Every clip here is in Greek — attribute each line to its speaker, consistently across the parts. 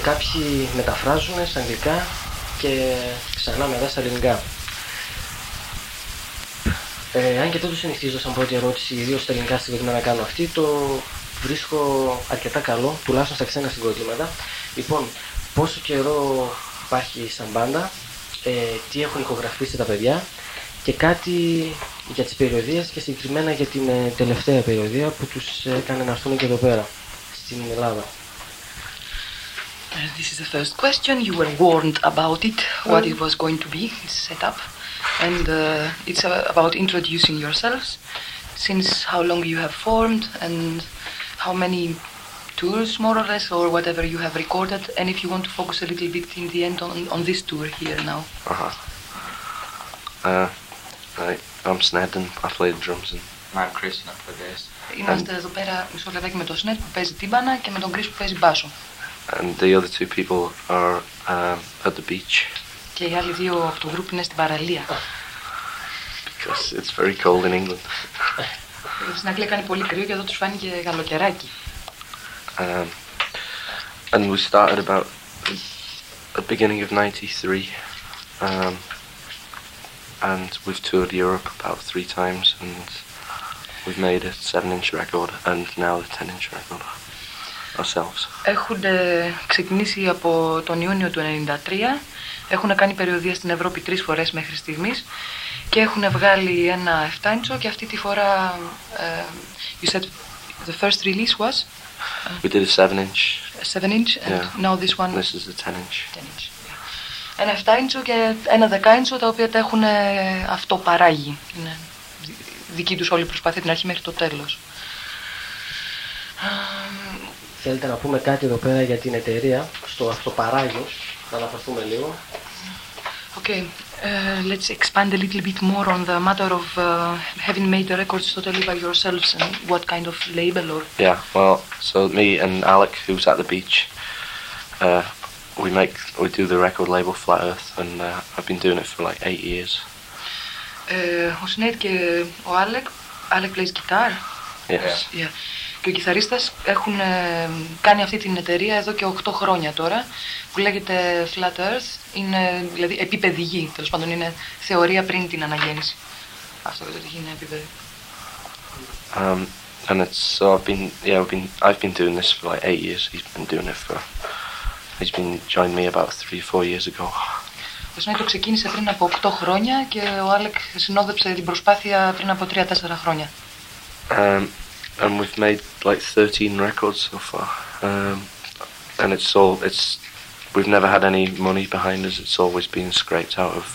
Speaker 1: αγγλικά και κάποιοι μεταφράζουν στα αγγλικά και ξανά μετά στα ελληνικά. Ε, αν και δεν το συνηθίζω σαν πρώτη ερώτηση, ιδίως στα ελληνικά συγκεκριμένα να κάνω αυτή, το βρίσκω αρκετά καλό, τουλάχιστον στα ξένα συγκροτήματα. Λοιπόν, πόσο καιρό υπάρχει σαν μπάντα, ε, τι έχουν ηχογραφήσει τα παιδιά και κάτι για τις περιοδίες και συγκεκριμένα για την ε, τελευταία περιοδία που τους έκανε να έρθουν και εδώ πέρα, στην Ελλάδα.
Speaker 2: Uh, this is the first question. You were warned about it, what it was going to be, set up. And uh, it's uh, about introducing yourselves, since how long you have formed and how many tours, more or less, or whatever you have recorded. And if you want to focus a little bit in the end on, on this tour here now.
Speaker 3: Uh-huh. Uh, right. I'm Snedden. I play the drums and
Speaker 4: I'm Chris and I play bass.
Speaker 2: Είμαστε εδώ πέρα μισό λεπτάκι με τον Σνέτ που παίζει τύμπανα και με τον Chris που παίζει μπάσο.
Speaker 3: and the other two people are um, at the beach
Speaker 2: Και οι άλλοι δύο από το group είναι στην παραλία.
Speaker 3: because it's very cold in England.
Speaker 2: Στην Αγγλία κάνει πολύ κρύο και εδώ τους φάνηκε καλοκαιράκι.
Speaker 3: Um, and we started about the beginning of '93, um, and we've toured Europe about three times, and we've made a seven-inch record and now a ten-inch record Ourselves.
Speaker 2: Έχουν ε, ξεκινήσει από τον Ιούνιο του 1993. Έχουν κάνει περιοδία στην Ευρώπη τρεις φορές μέχρι στιγμής και έχουν βγάλει ένα 7 inch και αυτή τη φορά ε, you said the first release was
Speaker 3: We did a seven-inch.
Speaker 2: 7 inch and
Speaker 3: Yeah.
Speaker 2: now this one
Speaker 3: This is the ten-inch.
Speaker 2: 10 inch. yeah. Ένα 7 inch και ένα 10 inch τα οποία τα έχουν ε, αυτοπαράγει. Είναι δι- δική τους όλη η προσπάθεια από την αρχή μέχρι το τέλος.
Speaker 1: Θέλετε να πούμε κάτι εδώ πέρα για την εταιρεία, στο αυτοπαράγιο, να αναφερθούμε λίγο.
Speaker 2: Okay, uh, let's expand a little bit more on the matter of uh, having made the records totally by yourselves and what kind of label or
Speaker 3: Yeah, well, so me and Alec, who's at the beach, uh, we make we do the record label Flat Earth, and uh, I've been doing it for like eight years.
Speaker 2: Ε, ο Σνέιτ και ο Άλεκ, Άλεκ plays guitar
Speaker 3: Yes.
Speaker 2: yeah. Και ο κιθαρίστας έχουν ε, κάνει αυτή την εταιρεία εδώ και 8 χρόνια τώρα που λέγεται Flat Earth, είναι δηλαδή επίπεδη γη, τέλος πάντων είναι θεωρία πριν την αναγέννηση. Αυτό δεν είναι επίπεδη.
Speaker 3: Um, and it's so I've been yeah I've been I've been doing this for like eight years. He's been doing it for he's been joined me about three four years ago.
Speaker 2: Ο Σνέιτ το ξεκίνησε πριν από 8 χρόνια και ο Άλεκ συνόδεψε την προσπάθεια πριν από 3-4 χρόνια.
Speaker 3: Um, and we've made like 13 records so far. Um, and it's all it's we've never had any money behind us. It's always been scraped out of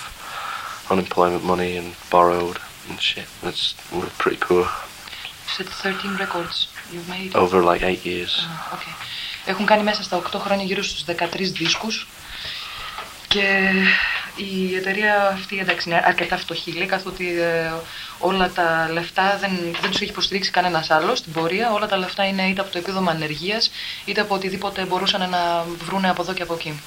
Speaker 3: unemployment money and borrowed and shit. It's we're pretty poor
Speaker 2: You said 13 records you've made.
Speaker 3: over like eight years.
Speaker 2: Α, okay. Έχουν κάνει μέσα στα 8 χρόνια γύρω στους 13 δίσκους Και η εταιρεία αυτή εντάξει είναι αρκετά φτωχή λέει καθότι ε, όλα τα λεφτά δεν, δεν τους έχει υποστηρίξει κανένας άλλος στην πορεία όλα τα λεφτά είναι είτε από το επίδομα ανεργίας είτε από οτιδήποτε μπορούσαν να βρούνε από εδώ και από εκεί.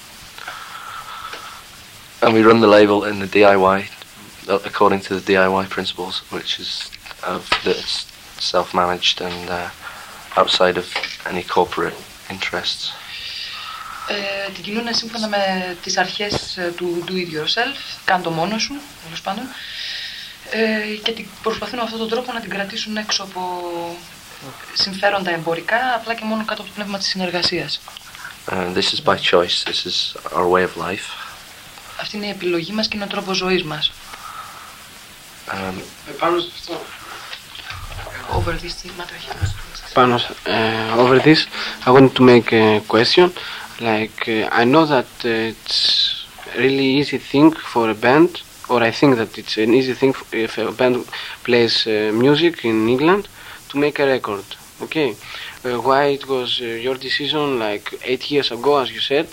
Speaker 3: And we run the label in the DIY uh, according to the DIY principles, which is of that it's self-managed and uh, outside of any corporate interests.
Speaker 2: Ε, την κινούν σύμφωνα με τις αρχές ε, του do it yourself, κάν το μόνος σου, τέλος πάντων, ε, και την προσπαθούν με αυτόν τον τρόπο να την κρατήσουν έξω από συμφέροντα εμπορικά, απλά και μόνο κάτω από το πνεύμα της συνεργασίας.
Speaker 3: Uh, this is by choice. This is our way of life.
Speaker 2: Αυτή είναι η επιλογή μας και είναι ο τρόπος ζωής μας.
Speaker 3: Um,
Speaker 5: Επάνω σε αυτό.
Speaker 2: Over this thing, matter
Speaker 5: Πάνω σε- uh, over this, I wanted to make a question. Like, uh, I know that uh, it's really easy thing for a band, or I think that it's an easy thing if a band plays uh, music in England to make a record. Okay, why it was your decision, like eight years ago, as you said,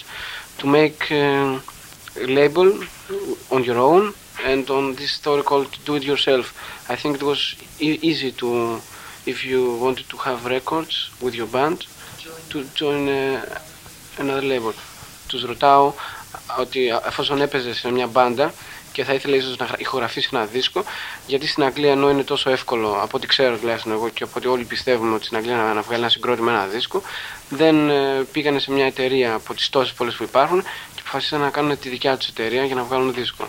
Speaker 5: to make uh, a label on your own and on this story called Do It Yourself. I think it was e- easy to, if you wanted to have records with your band, to join another label. Τους ρωτάω ότι εφόσον έπαιζε σε μια μπάντα και θα ήθελε ίσως να ηχογραφήσει ένα δίσκο. Γιατί στην Αγγλία, ενώ είναι τόσο εύκολο, από ό,τι ξέρω τουλάχιστον εγώ και από ό,τι όλοι πιστεύουμε ότι στην Αγγλία να, να βγάλει ένα συγκρότημα ένα δίσκο, δεν ε, πήγανε σε μια εταιρεία από τις τόσες πολλές που υπάρχουν και αποφασίσαν να κάνουν τη δικιά τους εταιρεία για να βγάλουν δίσκο.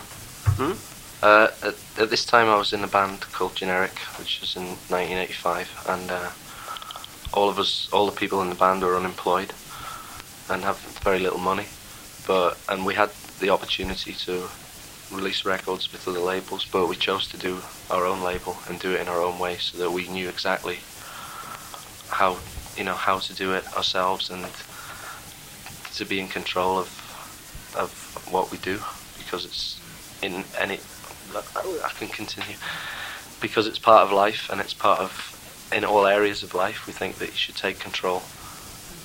Speaker 3: Uh, at, at this time, I was in a band called Generic, which was in 1985, and uh, all of us, all the people in the band, were unemployed and have very little money. But and we had the opportunity to release records with other labels, but we chose to do our own label and do it in our own way, so that we knew exactly how you know how to do it ourselves and to be in control of of what we do because it's in any I can continue because it's part of life and it's part of in all areas of life we think that you should take control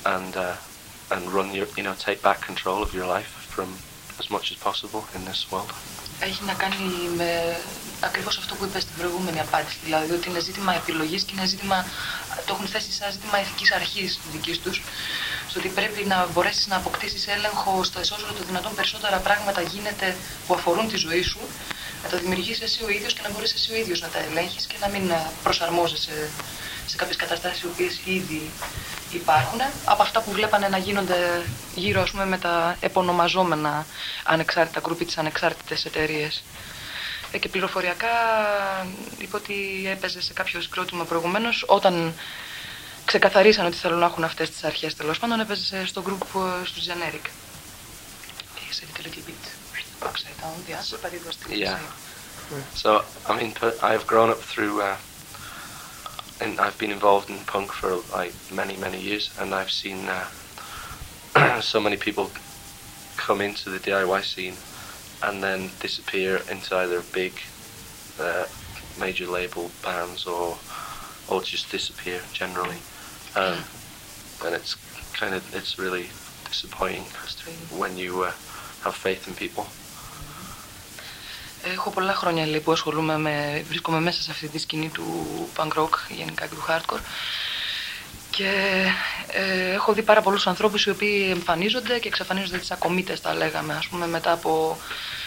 Speaker 3: and uh, and run your you know take back control of your life from as much as possible in this world.
Speaker 2: Έχει να κάνει με ακριβώς αυτό που είπες στην προηγούμενη απάντηση, δηλαδή ότι είναι ζήτημα επιλογής και είναι ζήτημα, το έχουν θέσει σαν ζήτημα ηθικής αρχής δικής τους, στο ότι πρέπει να μπορέσεις να αποκτήσεις έλεγχο στο όσο το δυνατόν περισσότερα πράγματα γίνεται που αφορούν τη ζωή σου να τα δημιουργήσει εσύ ο ίδιος και να μπορείς εσύ ο ίδιος να τα ελέγχεις και να μην ε, προσαρμόζεσαι σε κάποιες καταστάσεις οι οποίες ήδη υπάρχουν. Από αυτά που βλέπανε να γίνονται γύρω ας πούμε, με τα επωνομαζόμενα ανεξάρτητα γκρουπ τι ανεξάρτητες εταιρείες. Ε, και πληροφοριακά είπε ότι έπαιζε σε κάποιο συγκρότημα προηγουμένως όταν ξεκαθαρίσαν ότι θέλουν να έχουν αυτές τις αρχές τέλος πάντων έπαιζε στο group ε, του Generic. upside down the answer, but it was still
Speaker 3: Yeah. So I mean, per- I've grown up through, uh, and I've been involved in punk for like many many years, and I've seen uh, so many people come into the DIY scene and then disappear into either big uh, major label bands or or just disappear generally, um, and it's kind of it's really disappointing when you uh, have faith in people.
Speaker 2: Έχω πολλά χρόνια λέει, που ασχολούμαι με, βρίσκομαι μέσα σε αυτή τη σκηνή του punk rock γενικά και του hardcore. Και ε, έχω δει πάρα πολλούς ανθρώπους οι οποίοι εμφανίζονται και εξαφανίζονται τις ακομήτες τα λέγαμε ας πούμε μετά από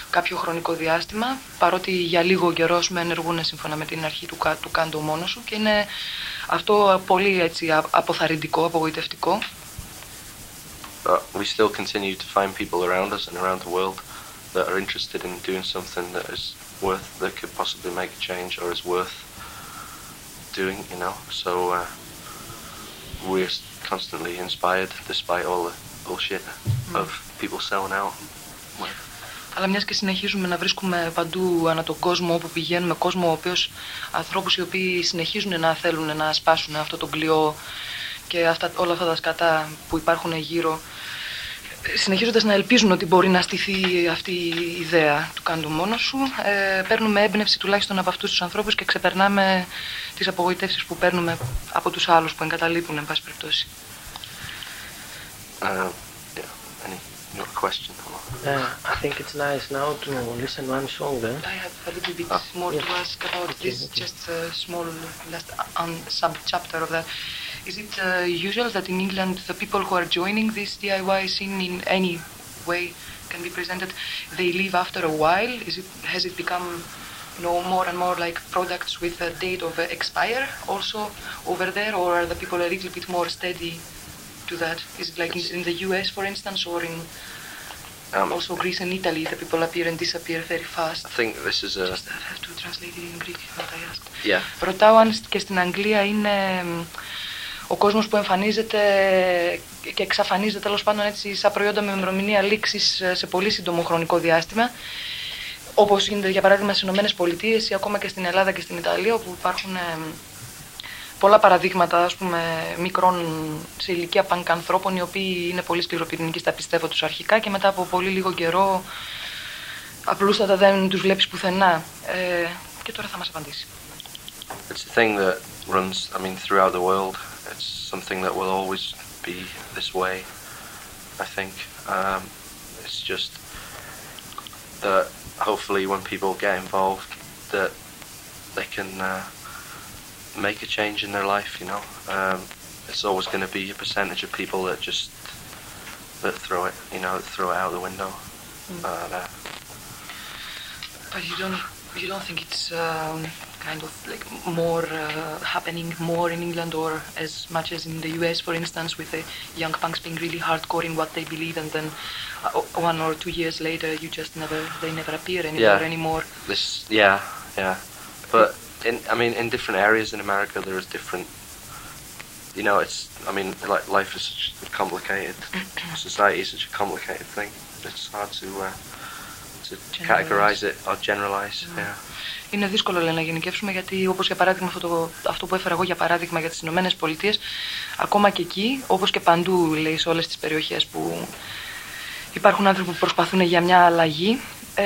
Speaker 2: κάποιο χρονικό διάστημα παρότι για λίγο καιρός με ενεργούν σύμφωνα με την αρχή του, κα- του κάντο μόνος σου. Και είναι αυτό πολύ έτσι α- αποθαρρυντικό, απογοητευτικό.
Speaker 3: But we still continue to find people around us and around the world that are interested in doing something that is worth, that could possibly make a change or is worth doing, you know; So uh, we're s- constantly inspired despite all the bullshit of people selling out.
Speaker 2: Αλλά μιας και συνεχίζουμε να βρίσκουμε παντού ανά τον κόσμο όπου πηγαίνουμε κόσμο ο οποίος ανθρώπους οι οποίοι συνεχίζουν να θέλουν να σπάσουν αυτό το κλειό και αυτά, όλα αυτά τα σκατά που υπάρχουν γύρω συνεχίζοντας να ελπίζουν ότι μπορεί να στηθεί αυτή η ιδέα του κάντου μόνος σου ε, παίρνουμε έμπνευση τουλάχιστον από αυτούς τους ανθρώπους και ξεπερνάμε τις απογοητεύσεις που παίρνουμε από τους άλλους που εγκαταλείπουν εν πάση περιπτώσει.
Speaker 3: Uh, yeah, any your question?
Speaker 1: Uh, I think it's nice now to listen one song then.
Speaker 2: I have a little bit
Speaker 3: Ah.
Speaker 2: more to
Speaker 1: Yes.
Speaker 2: ask about
Speaker 1: Okay,
Speaker 2: this,
Speaker 1: okay.
Speaker 2: just a small last un- sub-chapter of that. Is it uh, usual that in England the people who are joining this DIY scene in any way can be presented, they leave after a while? Is it has it become you know, more and more like products with a date of uh, expire also over there, or are the people a little bit more steady to that? Is it like in, in the US, for instance, or in
Speaker 3: Um,
Speaker 2: also Greece and Italy, the people appear and disappear very fast?
Speaker 3: I think this is a
Speaker 2: Just I have to translate it in Greek what I asked.
Speaker 3: yeah.
Speaker 2: Ρωτάω αν και στην Αγγλία είναι μ, ο κόσμος που εμφανίζεται και εξαφανίζεται τέλος πάντων έτσι σαν προϊόντα με ημερομηνία λήξης ε, σε πολύ σύντομο χρονικό διάστημα όπως γίνεται για παράδειγμα στις Ηνωμένες Πολιτείες ή ακόμα και στην Ελλάδα και στην Ιταλία όπου υπάρχουν ε, πολλά παραδείγματα ας πούμε, μικρών σε ηλικία πανκ ανθρώπων οι οποίοι είναι πολύ σκληροπυρηνικοί στα πιστεύω τους αρχικά και μετά από πολύ λίγο καιρό απλούστατα δεν τους βλέπεις πουθενά. Ε, και τώρα θα μας απαντήσει.
Speaker 3: It's a thing that runs, I mean, throughout the world. It's something that will always be this way, I think. Um, it's just that hopefully when people get involved, that they can uh, make a change in their life, you know. Um, it's always going to be a percentage of people that just that throw it, you know, throw it out the window. Uh, that,
Speaker 2: But you don't you don't think it's um, kind of like more uh, happening more in England or as much as in the US, for instance, with the young punks being really hardcore in what they believe, and then uh, one or two years later, you just never they never appear anywhere
Speaker 3: Yeah.
Speaker 2: anymore.
Speaker 3: This, yeah, yeah. But in, I mean, in different areas in America, there is different. You know, it's. I mean, like life is such a complicated. society is such a complicated thing. It's hard to uh, to
Speaker 2: Generalize.
Speaker 3: categorize it or generalize. Yeah.
Speaker 2: Είναι δύσκολο λέει, να γενικεύσουμε γιατί όπως για παράδειγμα αυτό, το, αυτό που έφερα εγώ για παράδειγμα για τις Ηνωμένες Πολιτείες, ακόμα και εκεί όπως και παντού λέει σε όλες τις περιοχές που υπάρχουν άνθρωποι που προσπαθούν για μια αλλαγή ε,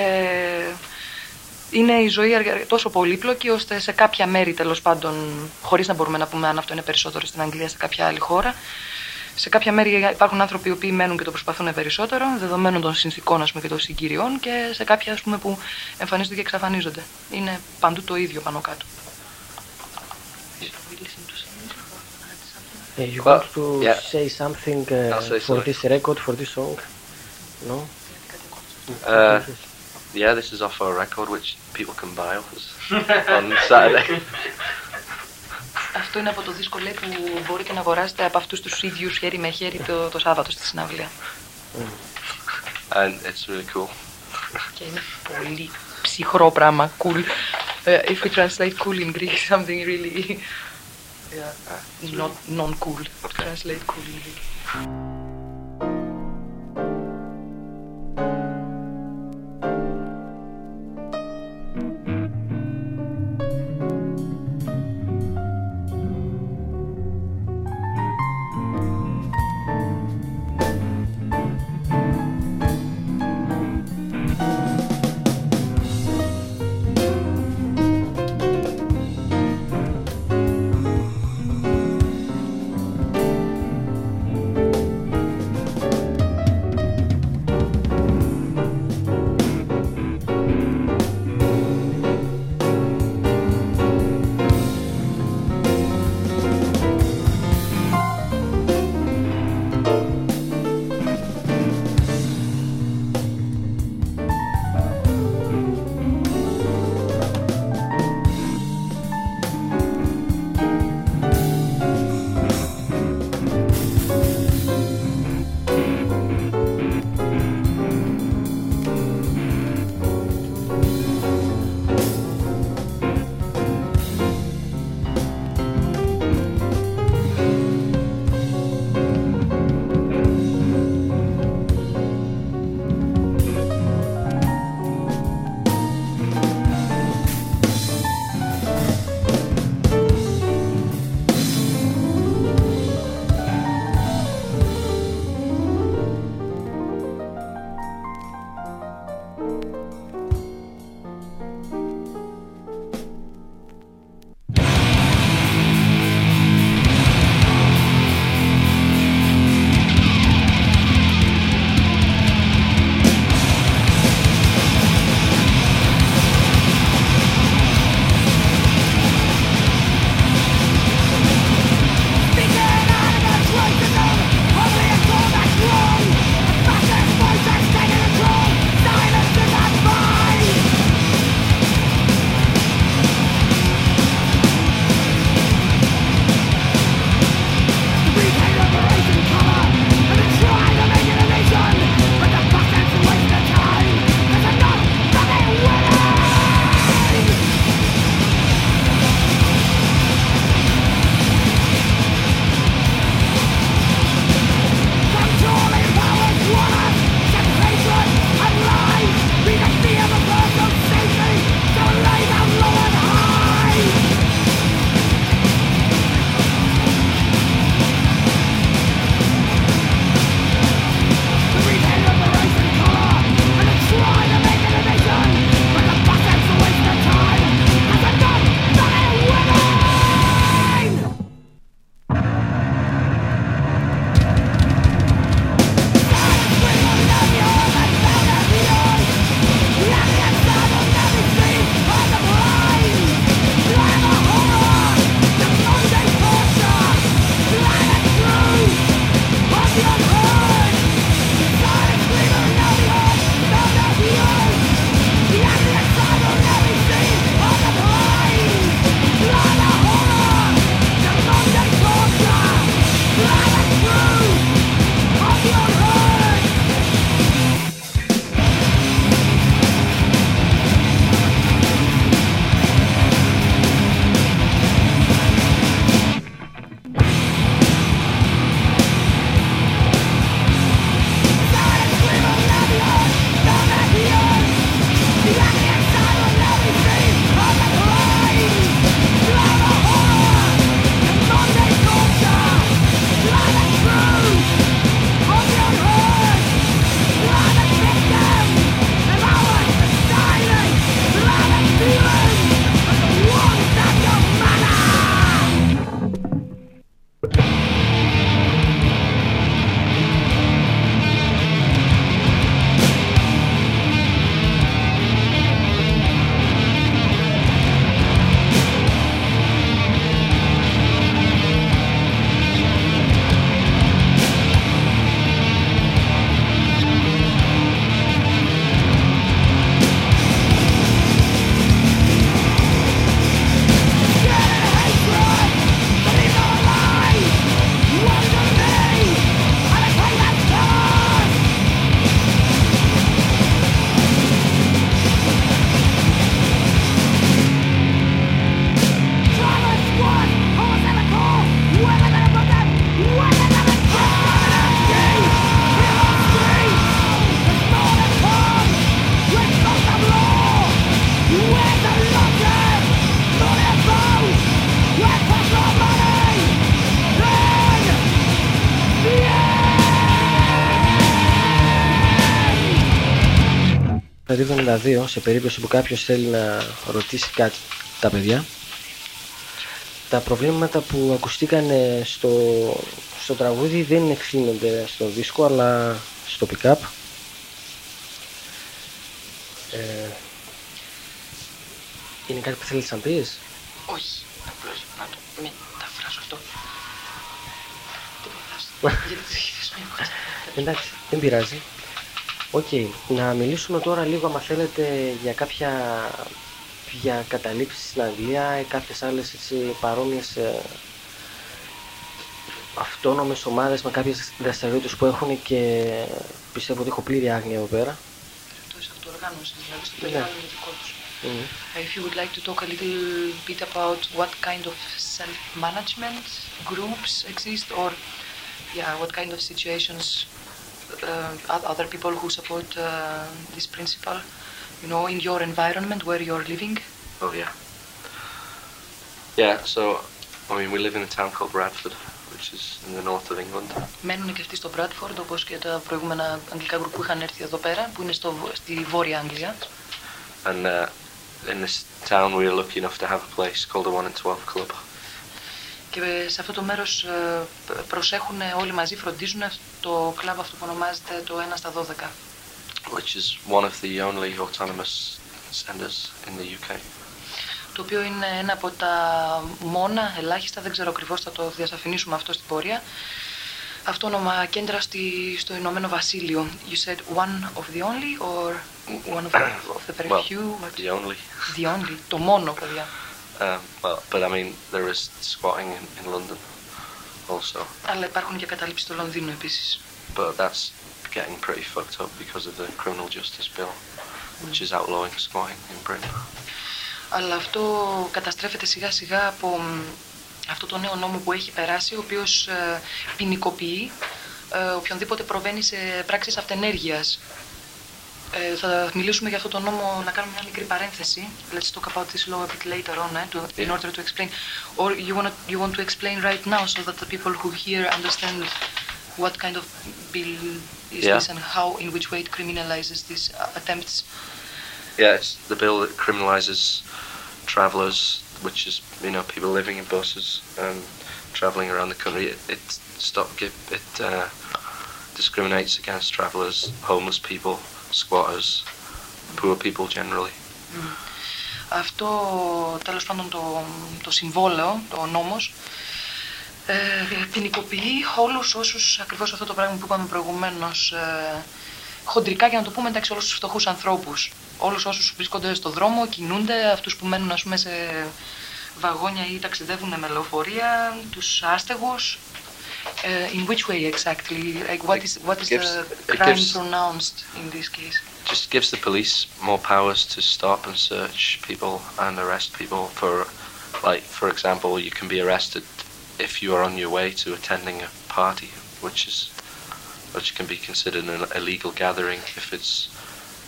Speaker 2: είναι η ζωή αρκε- τόσο πολύπλοκη ώστε σε κάποια μέρη τέλος πάντων χωρίς να μπορούμε να πούμε αν αυτό είναι περισσότερο στην Αγγλία σε κάποια άλλη χώρα σε κάποια μέρη υπάρχουν άνθρωποι οι οποίοι μένουν και το προσπαθούν περισσότερο, δεδομένων των συνθηκών ας πούμε, και των συγκυριών, και σε κάποια ας πούμε, που εμφανίζονται και εξαφανίζονται. Είναι παντού το ίδιο πάνω κάτω.
Speaker 1: Uh, you
Speaker 3: Well,
Speaker 1: want to
Speaker 3: yeah.
Speaker 1: say something uh,
Speaker 3: I'll say
Speaker 1: for
Speaker 3: something.
Speaker 1: this record, for this song? No?
Speaker 3: Uh, yeah, this is off our record, which people can buy off us on Saturday.
Speaker 2: Αυτό είναι από το δίσκο λέει, που μπορείτε να αγοράσετε από αυτούς τους ίδιους χέρι με χέρι το, το Σάββατο στη συναυλία.
Speaker 3: and it's really cool.
Speaker 2: Και είναι πολύ ψυχρό πράγμα, cool. Uh, if we translate cool in Greek, something really yeah, not non-cool.
Speaker 3: Okay.
Speaker 2: Translate cool in Greek.
Speaker 1: Σε περίπτωση που κάποιος θέλει να ρωτήσει κάτι τα παιδιά. Τα προβλήματα που ακουστήκαν στο, στο τραγούδι δεν ευθύνονται στο δίσκο αλλά στο pick-up. Ε, είναι κάτι που θέλεις να πεις;
Speaker 2: Όχι, απλώς να το μεταφράσω αυτό. Τίποτα, γιατί το έχεις θέσει
Speaker 1: Εντάξει, δεν πειράζει. Οκ, να μιλήσουμε τώρα λίγο, άμα θέλετε, για κάποια για καταλήψεις στην Αγγλία ή κάποιες άλλες έτσι, παρόμοιες ε, αυτόνομες ομάδες με κάποιες δραστηριότητες που έχουν και πιστεύω ότι έχω πλήρη άγνοια εδώ πέρα.
Speaker 2: Εκτός αυτοοργάνωσης, δηλαδή στο
Speaker 1: Ναι.
Speaker 2: περιβάλλον δικό τους.
Speaker 1: Μμμ.
Speaker 2: If you would like to talk a little bit about what kind of self-management groups exist, or yeah, what kind of situations uh, oth- other people who support uh, this principle, you know, in your environment where you're living.
Speaker 3: Oh yeah. Yeah. So, I mean, we live in a town called Bradford, which is in the north of England.
Speaker 2: Μένουν και αυτοί στο Bradford, όπως και τα προηγούμενα αγγλικά γκρουπ που είχαν έρθει εδώ πέρα, που είναι στο, βο- στη Βόρεια Αγγλία.
Speaker 3: And uh, in this town, we were lucky enough to have a place called the One in Twelve Club,
Speaker 2: Και σε αυτό το μέρος ε, προσέχουν όλοι μαζί, φροντίζουν το κλαμπ αυτό που ονομάζεται το 1 στα 12.
Speaker 3: which is one of the only autonomous centres in the UK.
Speaker 2: το οποίο είναι ένα από τα μόνα, ελάχιστα, δεν ξέρω ακριβώς, θα το διασαφηνίσουμε αυτό στην πορεία, αυτόνομα κέντρα στη, στο Ηνωμένο Βασίλειο. You said one of the only or one of the, of the very
Speaker 3: well,
Speaker 2: few? What?
Speaker 3: the only.
Speaker 2: The only, το μόνο, παιδιά.
Speaker 3: Um, well, but I mean, there is squatting in, in London also,
Speaker 2: Αλλά υπάρχουν και κατάληψη στο Λονδίνο επίσης.
Speaker 3: but that's getting pretty fucked up because of the criminal justice bill, which is outlawing squatting in Britain.
Speaker 2: Αλλά αυτό καταστρέφεται σιγά σιγά από μ, αυτό το νέο νόμο που έχει περάσει, ο οποίος ε, ποινικοποιεί ε, οποιονδήποτε προβαίνει σε πράξεις αυτενέργειας. Ε, θα μιλήσουμε για αυτό το νόμο, να κάνουμε μια μικρή παρένθεση. Let's talk about this law a bit later on, eh, to, in
Speaker 3: Yeah.
Speaker 2: order to explain. Or you want, you want to explain right now so that the people who hear understand what kind of bill is
Speaker 3: Yeah.
Speaker 2: this and how, in which way it criminalizes these uh, attempts.
Speaker 3: Yeah, it's the bill that criminalises travellers, which is you know people living in buses and travelling around the country. It, it stop give it uh, discriminates against travellers, homeless people, squatters, poor people generally.
Speaker 2: Αυτό τέλος πάντων το, το συμβόλαιο, το νόμος, ε, ποινικοποιεί όλους όσους, ακριβώς αυτό το πράγμα που είπαμε προηγουμένως, ε, χοντρικά για να το πούμε εντάξει όλους τους φτωχούς ανθρώπους. Όλους όσους βρίσκονται στο δρόμο, κινούνται, αυτούς που μένουν ας πούμε σε βαγόνια ή ταξιδεύουν με λεωφορεία, τους άστεγους. Ε, in which way exactly? Like what is, what is the
Speaker 3: Gives- it
Speaker 2: crime
Speaker 3: gives-
Speaker 2: pronounced in this case?
Speaker 3: just gives the police more powers to stop and search people and arrest people for like for example you can be arrested if you are on your way to attending a party which is which can be considered an illegal gathering if it's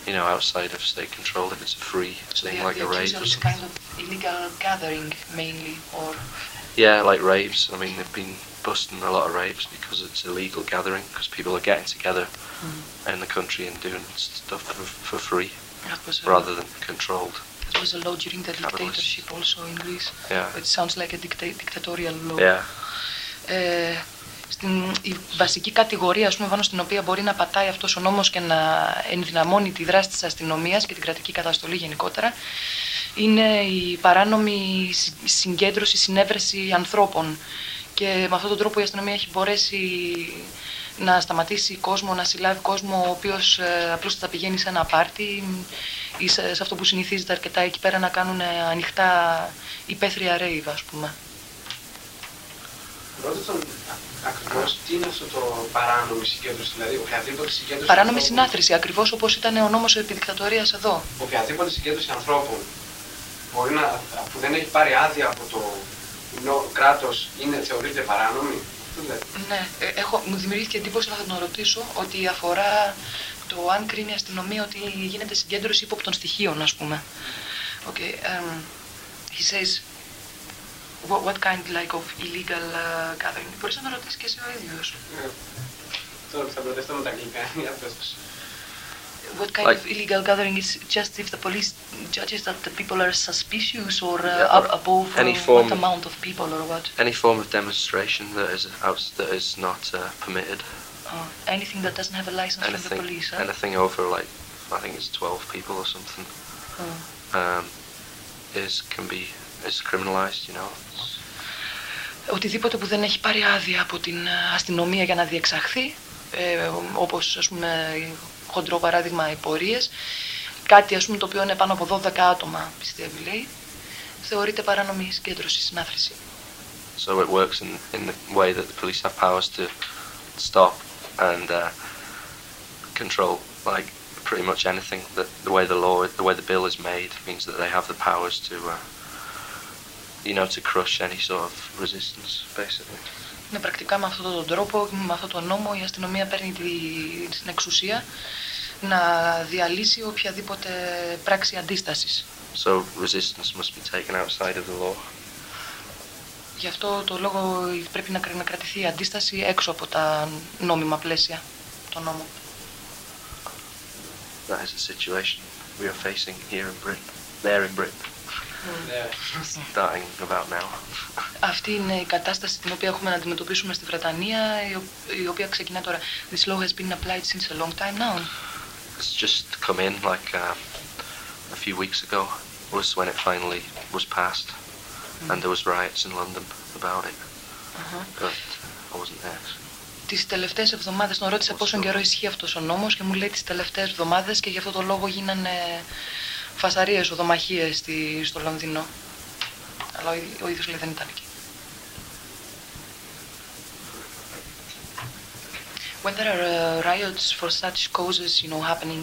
Speaker 3: you know outside of state control if it's a free
Speaker 2: So
Speaker 3: thing
Speaker 2: the,
Speaker 3: like a
Speaker 2: accusal
Speaker 3: or
Speaker 2: is
Speaker 3: something
Speaker 2: kind of illegal gathering mainly, or
Speaker 3: yeah like raves i mean they've been busting a lot of raves because it's illegal gathering because people are getting together in the country and doing stuff for, for free
Speaker 2: that was a,
Speaker 3: rather than controlled
Speaker 2: that was a law during the
Speaker 3: Capitalism.
Speaker 2: dictatorship also in Greece.
Speaker 3: yeah
Speaker 2: It sounds like a dicta- dictatorial law.
Speaker 3: yeah
Speaker 2: Ε, στην, η βασική κατηγορία ας πούμε, πάνω στην οποία μπορεί να πατάει αυτός ο νόμος και να ενδυναμώνει τη δράση της αστυνομίας και την κρατική καταστολή γενικότερα είναι η παράνομη συ- συγκέντρωση, συνέβρεση ανθρώπων. Και με αυτόν τον τρόπο η αστυνομία έχει μπορέσει να σταματήσει κόσμο, να συλλάβει κόσμο ο οποίος ε, απλώς θα πηγαίνει σε ένα πάρτι ή σε, σε αυτό που συνηθίζεται αρκετά εκεί πέρα να κάνουν ε, ανοιχτά υπαίθρια ρέιβ ας πούμε.
Speaker 5: Ρώτα τον ακριβώς τι είναι αυτό το παράνομη συγκέντρωση, δηλαδή οποιαδήποτε συγκέντρωση.
Speaker 2: Παράνομη
Speaker 5: ανθρώπων-
Speaker 2: συνάθρηση, ακριβώς όπως ήταν ο νόμος επί δικτατορίας εδώ.
Speaker 5: Οποιαδήποτε συγκέντρωση ανθρώπων μπορεί να, που δεν έχει πάρει άδεια από το κράτος είναι θεωρείται παράνομη; Τι λέτε.
Speaker 2: Ναι, ε, έχω, μου δημιουργήθηκε εντύπωση να θα τον ρωτήσω ότι αφορά το αν κρίνει η αστυνομία ότι γίνεται συγκέντρωση ύποπτων στοιχείων, ας πούμε. Okay, um, he says, what, what kind like of illegal uh, gathering; Μπορείς να με ρωτήσεις και εσύ ο ίδιος.
Speaker 5: Ε, Τώρα που θα μπερδευτώ με τα αγγλικά, για πες τους.
Speaker 2: What kind
Speaker 3: Like-
Speaker 2: of illegal gathering is just if the police judges that the people are suspicious or uh,
Speaker 3: Yeah,
Speaker 2: up above
Speaker 3: any
Speaker 2: uh,
Speaker 3: form
Speaker 2: what
Speaker 3: of-
Speaker 2: amount of people or what?
Speaker 3: Any form of demonstration that is out, that is not uh, permitted.
Speaker 2: Uh, anything that doesn't have a license from the
Speaker 3: Anything,
Speaker 2: police, huh?
Speaker 3: anything over like I think it's 12 people or something.
Speaker 2: Uh,
Speaker 3: Um, is can be is criminalized. You know. It's-
Speaker 2: οτιδήποτε που δεν έχει πάρει άδεια από την ε, αστυνομία για να διεξαχθεί, ε, όπως ας πούμε χοντρό παράδειγμα οι πορείες, κάτι ας πούμε το οποίο είναι πάνω από 12 άτομα πιστεύει λέει, θεωρείται παράνομη συγκέντρωση, συνάθρηση.
Speaker 3: So it works in, in the way that the police have powers to stop and uh, control like pretty much anything. That the way the law, the way the bill is made, means that they have the powers to, uh, you know, to crush any sort of resistance, basically.
Speaker 2: Ναι, πρακτικά με αυτόν τον τρόπο, με αυτόν τον νόμο, η αστυνομία παίρνει τη, την εξουσία να διαλύσει οποιαδήποτε πράξη αντίστασης.
Speaker 3: So resistance must be taken outside of the law.
Speaker 2: Γι' αυτό το λόγο πρέπει να, κρα- να κρατηθεί η αντίσταση έξω από τα νόμιμα πλαίσια, το νόμο.
Speaker 3: That is the situation we are facing here in Britain, there in Britain, starting about now.
Speaker 2: Αυτή είναι η κατάσταση την οποία έχουμε να αντιμετωπίσουμε στη Βρετανία, η ο- η οποία ξεκινά τώρα. This law has been applied since a long time now.
Speaker 3: It's just come in like um, a few weeks ago was when it finally was passed, and there was riots in London about it,
Speaker 2: Αχα.
Speaker 3: but I wasn't there.
Speaker 2: Τις τελευταίες εβδομάδες τον ρώτησα πόσο καιρό ισχύει αυτός ο νόμος και μου λέει τις τελευταίες εβδομάδες και γι' αυτό το λόγο γίνανε φασαρίες, οδομαχίες στη, στο Λονδίνο. Αλλά ο, ίδ- ο ίδιος λέει δεν ήταν εκεί. When there are uh, riots for such causes, you know, happening,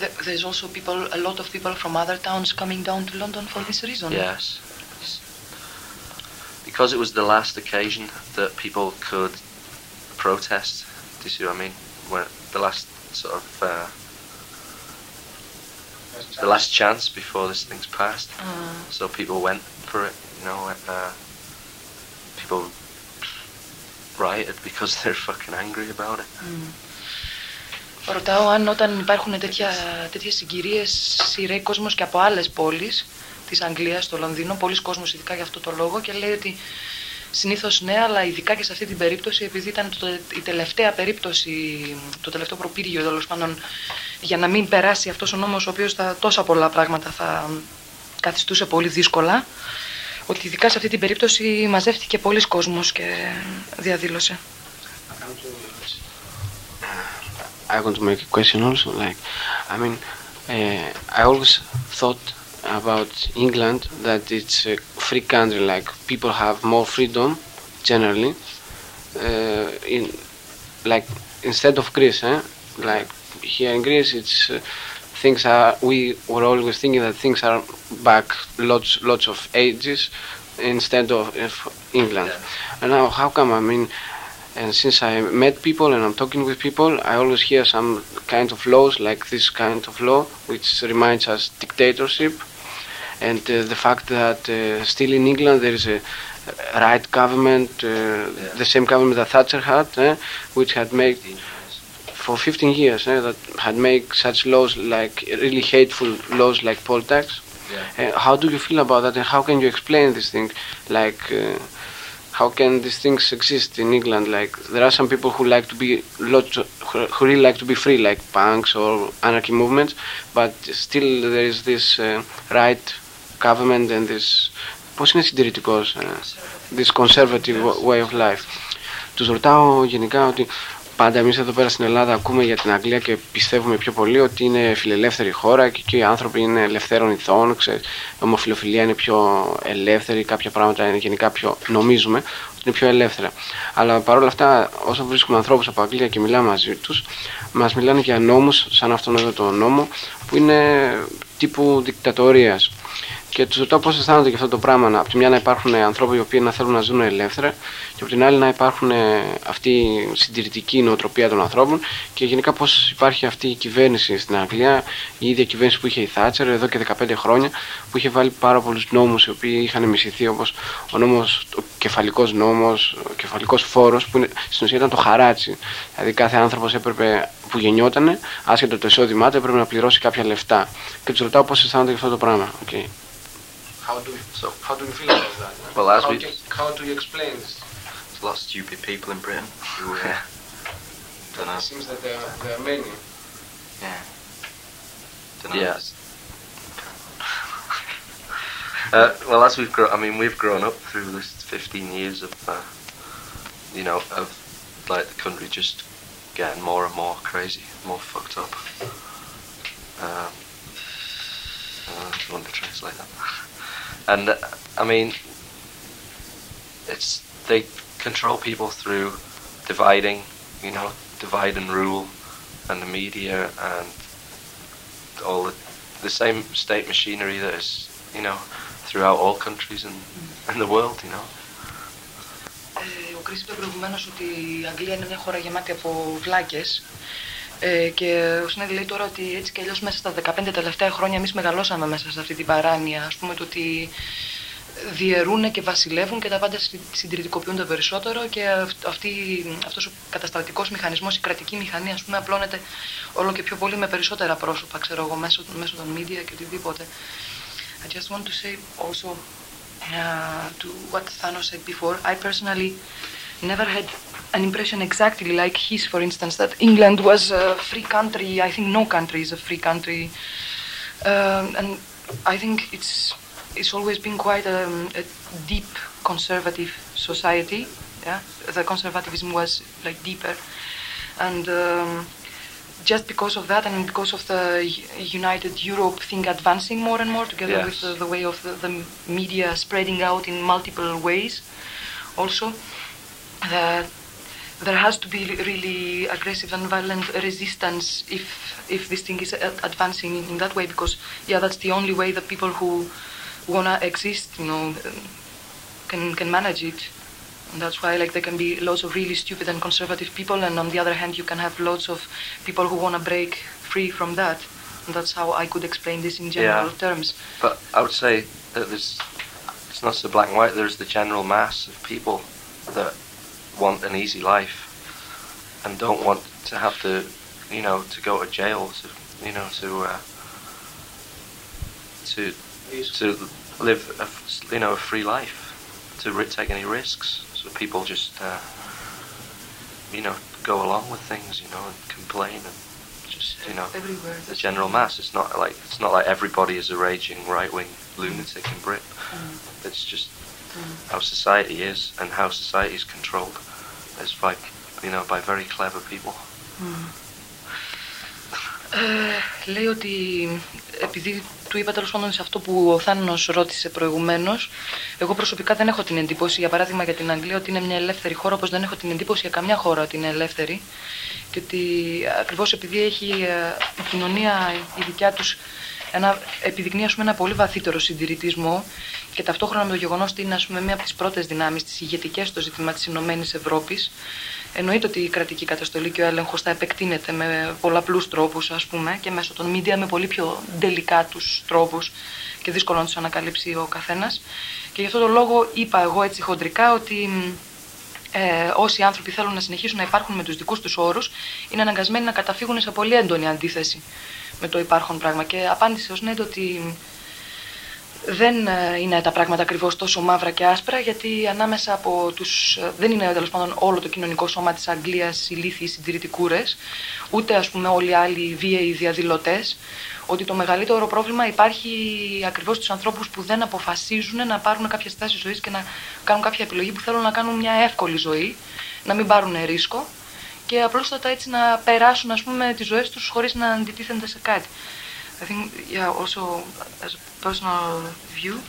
Speaker 2: th- there's also people, a lot of people from other towns coming down to London for this reason.
Speaker 3: Yes, because it was the last occasion that people could protest. Do you see what I mean? When the last sort of uh, the last chance before this thing's passed.
Speaker 2: Uh,
Speaker 3: So people went for it, you know. Uh, people rioted because they're fucking angry about it.
Speaker 2: Mm. Ρωτάω αν όταν υπάρχουν τέτοια, τέτοιες συγκυρίες σειραίει κόσμος και από άλλες πόλεις της Αγγλίας, στο Λονδίνο, πολλοί κόσμος ειδικά για αυτό το λόγο και λέει ότι συνήθως ναι, αλλά ειδικά και σε αυτή την περίπτωση επειδή ήταν το, η τελευταία περίπτωση, το τελευταίο προπύργιο τέλος πάντων για να μην περάσει αυτός ο νόμος ο οποίος θα, τόσα πολλά πράγματα θα καθιστούσε πολύ δύσκολα ότι ειδικά σε αυτή την περίπτωση μαζεύτηκε πολλοί κόσμος και διαδήλωσε.
Speaker 5: I want to make a question also. Like, I mean, uh, I always thought about England that it's a free country. Like people have more freedom generally. Uh, in like instead of Greece, eh? like here in Greece, it's uh, things are. We were always thinking that things are back lots lots of ages instead of, of England. And now, how come? I mean, and since I met people and I'm talking with people, I always hear some kind of laws like this kind of law, which reminds us dictatorship, and uh, the fact that uh, still in England there is a right government, uh, the same government that Thatcher had, eh, which had made for 15 years eh, that had made such laws like really hateful laws like poll tax. Uh, how do you feel about that, and how can you explain this thing? Like, uh, how can these things exist in England? Like, there are some people who like to be lots, of- who who really like to be free, like punks or anarchy movements, but still there is this uh, right government and this. Πώς είναι συντηρητικός, ε, this conservative way of life. Τους ρωτάω γενικά ότι πάντα εμείς εδώ πέρα στην Ελλάδα ακούμε για την Αγγλία και πιστεύουμε πιο πολύ ότι είναι φιλελεύθερη χώρα και εκεί οι άνθρωποι είναι ελευθέρων ηθών, ξέρεις, η ομοφιλοφιλία είναι πιο ελεύθερη, κάποια πράγματα είναι γενικά πιο, νομίζουμε ότι είναι πιο ελεύθερα. Αλλά παρόλα αυτά όσο βρίσκουμε ανθρώπους από Αγγλία και μιλάμε μαζί τους, μας μιλάνε για νόμους σαν αυτόν εδώ το νόμο που είναι τύπου δικτατορίας. Και τους ρωτάω πώς αισθάνονται για αυτό το πράγμα. Να- Από τη μια να υπάρχουν άνθρωποι οι οποίοι να θέλουν να ζουν ελεύθερα και από την άλλη να υπάρχουν ε, αυτή η συντηρητική νοοτροπία των ανθρώπων και γενικά πώς υπάρχει αυτή η κυβέρνηση στην Αγγλία, η ίδια κυβέρνηση που είχε η Θάτσερ εδώ και 15 χρόνια, που είχε βάλει πάρα πολλούς νόμους οι οποίοι είχαν μισηθεί όπως ο νόμος, ο κεφαλικός νόμος, ο κεφαλικός φόρος, που είναι, στην ουσία ήταν το χαράτσι. Δηλαδή κάθε άνθρωπος έπρεπε που γεννιόταν, άσχετο το εισόδημά του, έπρεπε να πληρώσει κάποια λεφτά. Και τους ρωτάω πώς αισθάνονται για αυτό το πράγμα. Okay. How do, you,
Speaker 3: So,
Speaker 5: how do you feel about that?
Speaker 3: Well, as
Speaker 5: how,
Speaker 3: we-
Speaker 5: do, how do you explain this?
Speaker 4: There's a lot of stupid people in Britain who uh,
Speaker 3: Yeah.
Speaker 4: don't know.
Speaker 5: It seems that there, there are many.
Speaker 4: Yeah. Don't know.
Speaker 3: Yeah.
Speaker 4: just-
Speaker 3: Uh, well, as we've grown, I mean, we've grown up through this 15 years of, uh, you know, of like the country just getting more and more crazy, more fucked up. Um, uh, if you want to translate that And uh, I mean, it's they control people through dividing, you know, divide and rule, and the media and all the, the same state machinery that is, you know, throughout all countries in, in the world, you know.
Speaker 2: Ε, ο Κρις είπε προηγουμένω ότι η Αγγλία είναι μια χώρα γεμάτη από βλάκε. Ε, και ο Σνέδη λέει τώρα ότι έτσι κι αλλιώς μέσα στα 15 τελευταία χρόνια εμείς μεγαλώσαμε μέσα σε αυτή την παράνοια. Α πούμε το ότι διαιρούν και βασιλεύουν και τα πάντα συ- συντηρητικοποιούνται περισσότερο και αυ- αυτή, αυτός ο κατασταλτικός μηχανισμός, η κρατική μηχανή ας πούμε απλώνεται όλο και πιο πολύ με περισσότερα πρόσωπα ξέρω εγώ μέσω, μέσω των media και οτιδήποτε. I just want to say also uh, to what Thanos said before, I personally never had an impression exactly like his, for instance, that England was a free country. I think no country is a free country. Um, and I think it's it's always been quite a, a deep conservative society. Yeah, the conservatism was like deeper, and um, just because of that, and because of the United Europe thing advancing more and more, together
Speaker 3: Yes.
Speaker 2: with the, the way of the, the media spreading out in multiple ways, also that there has to be really aggressive and violent resistance if if this thing is advancing in, that way because yeah that's the only way that people who wanna exist you know can can manage it and that's why like there can be lots of really stupid and conservative people and on the other hand you can have lots of people who wanna break free from that and that's how I could explain this in general
Speaker 3: Yeah.
Speaker 2: terms
Speaker 3: But I would say that there's, it's not so black and white. There's the general mass of people that want an easy life and don't want to have to, you know, to go to jail to, you know, to, uh, to, to live, a, you know, a free life, to take any risks. So people just, uh, you know, go along with things, you know, and complain and just, you know
Speaker 2: everywhere
Speaker 3: the general mass. It's not like it's not like everybody is a raging right wing lunatic in Britain. It's just how society is and how society is controlled is by you know by very clever people.
Speaker 2: Ε, λέει ότι επειδή του είπα τέλος πάντων σε αυτό που ο Θάνος ρώτησε προηγουμένως, εγώ προσωπικά δεν έχω την εντύπωση, για παράδειγμα για την Αγγλία, ότι είναι μια ελεύθερη χώρα, όπως δεν έχω την εντύπωση για καμιά χώρα ότι είναι ελεύθερη. Και ότι ακριβώς επειδή έχει ε, η κοινωνία η δικιά τους ένα, επιδεικνύει ας πούμε, ένα πολύ βαθύτερο συντηρητισμό και ταυτόχρονα με το γεγονός ότι είναι ας πούμε, μία από τις πρώτες δυνάμεις, τις ηγετικές στο ζήτημα της Ηνωμένης Ευρώπης, εννοείται ότι η κρατική καταστολή και ο έλεγχος θα επεκτείνεται με πολλαπλούς τρόπους, ας πούμε, και μέσω των media με πολύ πιο τελικά τους τρόπους και δύσκολο να τους ανακαλύψει ο καθένας. Και γι' αυτό το λόγο είπα εγώ έτσι χοντρικά ότι μ, ε, όσοι άνθρωποι θέλουν να συνεχίσουν να υπάρχουν με τους δικούς τους όρους είναι αναγκασμένοι να καταφύγουν σε πολύ έντονη αντίθεση με το υπάρχον πράγμα. Και απάντησε ο Σνέντ ότι δεν ε, είναι τα πράγματα ακριβώς τόσο μαύρα και άσπρα γιατί ανάμεσα από τους... ε, δεν είναι τέλος πάντων όλο το κοινωνικό σώμα της Αγγλίας ηλίθιοι συντηρητικούρες ούτε ας πούμε όλοι οι άλλοι βίαιοι διαδηλωτές ότι το μεγαλύτερο πρόβλημα υπάρχει ακριβώς στους ανθρώπους που δεν αποφασίζουν να πάρουν κάποια στάση ζωής και να κάνουν κάποια επιλογή που θέλουν να κάνουν μια εύκολη ζωή, να μην πάρουν ρίσκο και απλούστατα έτσι να περάσουν ας πούμε τις ζωές τους χωρίς να αντιτίθενται σε κάτι. I think, yeah, also as a personal view,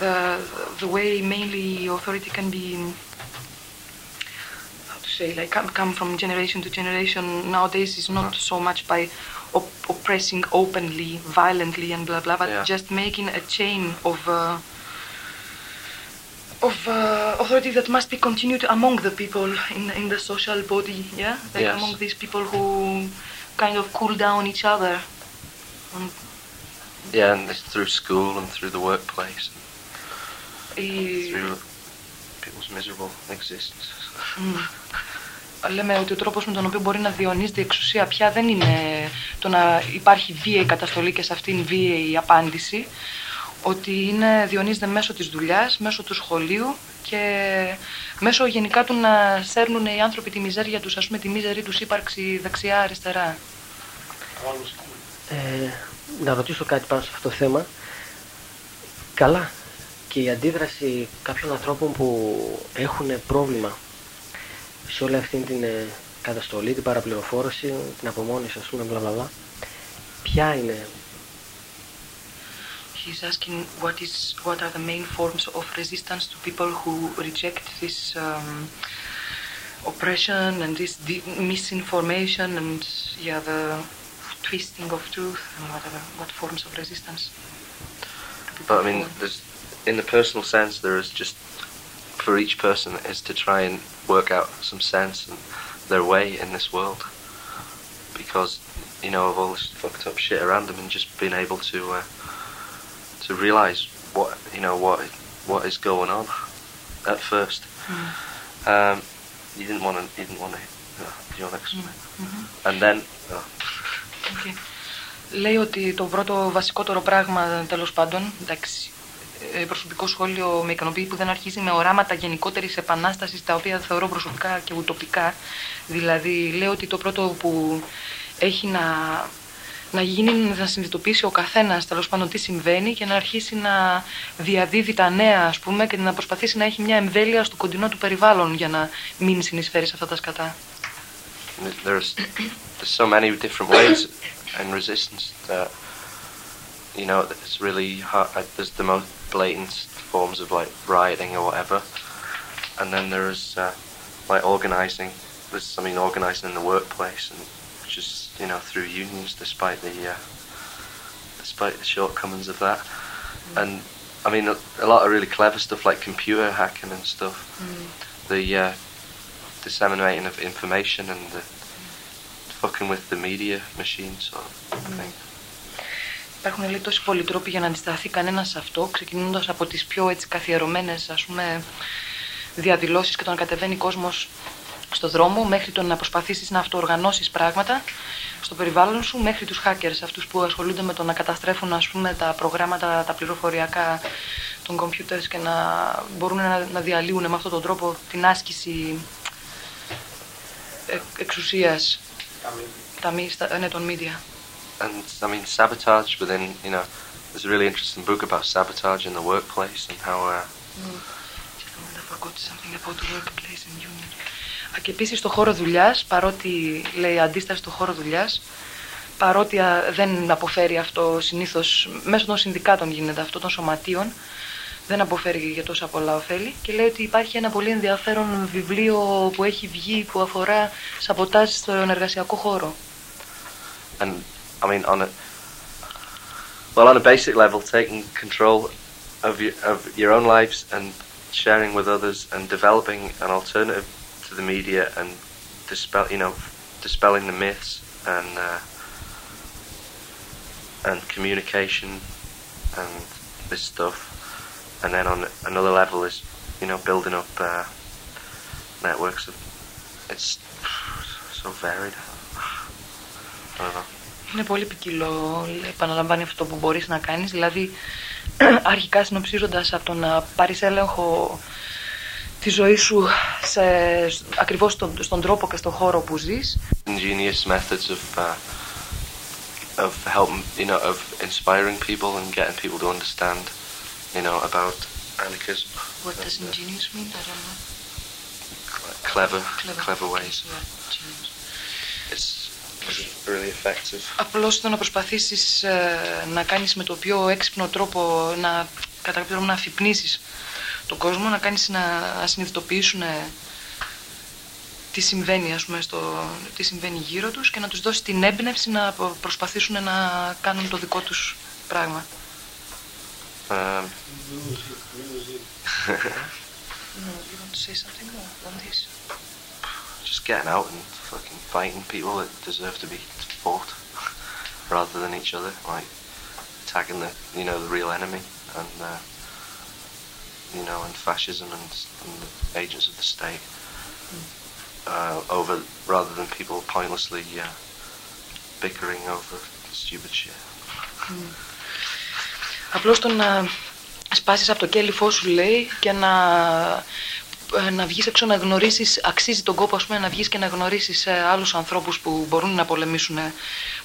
Speaker 2: uh, the way mainly authority can be, how to say, like come, come from generation to generation nowadays is not so much by op- oppressing openly, violently, and blah blah, but
Speaker 3: Yeah.
Speaker 2: just making a chain of uh, of uh, authority that must be continued among the people in in the social body. Yeah, like
Speaker 3: Yes.
Speaker 2: among these people who kind of cool down each other. And
Speaker 3: Yeah, and it's through school and through the workplace,
Speaker 2: η-
Speaker 3: through people's miserable existence.
Speaker 2: Μμ. Λέμε ότι ο τρόπος με τον οποίο μπορεί να διονύζεται η εξουσία πια δεν είναι το να υπάρχει βίαιη καταστολή και σε αυτήν βίαιη απάντηση, ότι είναι, διονύζεται μέσω της δουλειάς, μέσω του σχολείου και μέσω γενικά του να σέρνουν οι άνθρωποι τη μιζέρια τους, ας πούμε τη μίζερη τους ύπαρξη δεξιά-αριστερά.
Speaker 1: Ε, να ρωτήσω κάτι πάνω σε αυτό το θέμα. Καλά. Και η αντίδραση κάποιων ανθρώπων που έχουν πρόβλημα σε όλη αυτή την ε, καταστολή, την παραπληροφόρηση, την απομόνωση, ας πούμε, μπλα μπλα μπλα. Ποια είναι;
Speaker 2: He's asking what is what are the main forms of resistance to people who reject this um, oppression and this de- misinformation and yeah the twisting of truth and whatever what forms of resistance.
Speaker 3: But I mean, there's in the personal sense, there is just for each person is to try and work out some sense and their way in this world, because you know of all this fucked up shit around them, and just being able to uh, to realize what you know what what is going on at first. Um, you didn't want to. You didn't want to. Uh, you want to explain? And then. Oh,
Speaker 2: Okay. Λέει ότι το πρώτο βασικότερο πράγμα, τέλος πάντων, εντάξει, ε, προσωπικό σχόλιο με ικανοποιεί που δεν αρχίζει με οράματα γενικότερης επανάστασης, τα οποία θεωρώ προσωπικά και ουτοπικά. Δηλαδή, λέω ότι το πρώτο που έχει να, να γίνει είναι να συνειδητοποιήσει ο καθένας τέλος πάντων τι συμβαίνει και να αρχίσει να διαδίδει τα νέα, ας πούμε, και να προσπαθήσει να έχει μια εμβέλεια στο κοντινό του περιβάλλον για να μην συνεισφέρει σε αυτά τα σκατά.
Speaker 3: There's there's so many different ways in resistance that you know it's really hard. uh, There's the most blatant forms of like rioting or whatever, and then there's uh, like organizing. There's I mean organizing in the workplace and just you know through unions, despite the uh, despite the shortcomings of that, and I mean a, a lot of really clever stuff like computer hacking and stuff. The uh, disseminating of information and the fucking with the media machine sort of thing.
Speaker 2: Υπάρχουν λέει τόσοι πολλοί τρόποι για να αντισταθεί κανένας σε αυτό, ξεκινώντας από τις πιο έτσι καθιερωμένες ας πούμε διαδηλώσεις και το να κατεβαίνει κόσμος στο δρόμο, μέχρι το να προσπαθήσεις να αυτοοργανώσεις πράγματα στο περιβάλλον σου, μέχρι τους hackers, αυτούς που ασχολούνται με το να καταστρέφουν ας πούμε, τα προγράμματα, τα πληροφοριακά των computers και να μπορούν να, να διαλύουν με αυτόν τον τρόπο την άσκηση ε, εξουσίας τα μη, στα, ναι, των media.
Speaker 3: And I mean sabotage within you know there's a really interesting book about sabotage in the workplace and how uh,
Speaker 2: I forgot something about the workplace and union. Α, Και επίσης στο χώρο δουλειάς, παρότι λέει αντίσταση στο χώρο δουλειάς, παρότι α, δεν αποφέρει αυτό συνήθως μέσω των συνδικάτων γίνεται αυτό, των σωματείων, δεν αποφέρει για τόσα πολλά ωφέλη και λέει ότι υπάρχει ένα πολύ ενδιαφέρον βιβλίο που έχει βγει που αφορά σαμποτάζ στον εργασιακό χώρο.
Speaker 3: and I mean on a well on a basic level taking control of your of your own lives and sharing with others and developing an alternative to the media and dispel you know dispelling the myths and uh, and communication and this stuff and then on another level is you know building up uh, networks of it's so varied I don't know
Speaker 2: Είναι πολύ ποικιλό, επαναλαμβάνει αυτό που μπορείς να κάνεις, δηλαδή αρχικά συνοψίζοντας από το να πάρεις έλεγχο τη ζωή σου σε, ακριβώς στον, στον τρόπο και στον χώρο που ζεις
Speaker 3: ingenious methods of uh, of helping you know of inspiring people and getting people to understand you know about anarchism
Speaker 2: What does ingenious mean? I don't know.
Speaker 3: clever
Speaker 2: Clever,
Speaker 3: clever ways
Speaker 2: Yeah, genius.
Speaker 3: it's really effective
Speaker 2: Απλώς το να προσπαθήσεις ε, να κάνεις με το πιο έξυπνο τρόπο να κατά κάποιο τρόπο να αφυπνίσεις τον κόσμο, να κάνεις να, να συνειδητοποιήσουν ε, τι συμβαίνει, ας πούμε, στο, τι συμβαίνει γύρω τους και να τους δώσεις την έμπνευση να προ- προσπαθήσουν να κάνουν το δικό τους πράγμα.
Speaker 3: Um,
Speaker 2: No, you want to say something more on this?
Speaker 3: just getting out and fucking fighting people that deserve to be fought rather than each other, like attacking the you know the real enemy and uh, you know and fascism and, and the agents of the state uh, over rather than people pointlessly uh, bickering over stupid shit.
Speaker 2: Απλώς το να σπάσεις από το κέλυφό σου λέει και να, ε, να βγεις έξω να γνωρίσεις, αξίζει τον κόπο ας πούμε, να βγεις και να γνωρίσεις ε, άλλους ανθρώπους που μπορούν να πολεμήσουν ε,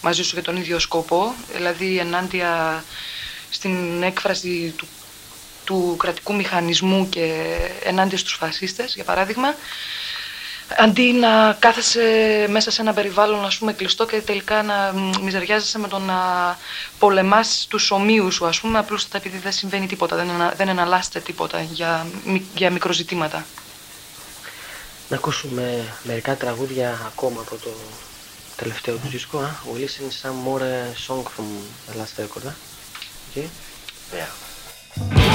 Speaker 2: μαζί σου για τον ίδιο σκοπό, δηλαδή ενάντια στην έκφραση του, του κρατικού μηχανισμού και ενάντια στους φασίστες, για παράδειγμα, αντί να κάθεσαι μέσα σε ένα περιβάλλον ας πούμε κλειστό και τελικά να μ, μιζεριάζεσαι με το να πολεμάς τους ομοίους σου ας πούμε απλούστατα επειδή δεν συμβαίνει τίποτα, δεν, ενα, δεν εναλλάσσεται τίποτα για, μι- για μικροζητήματα.
Speaker 1: Να ακούσουμε μερικά τραγούδια ακόμα από το τελευταίο του δίσκο. α. We'll listen some more uh, song from the last record. α. Okay.
Speaker 3: Yeah.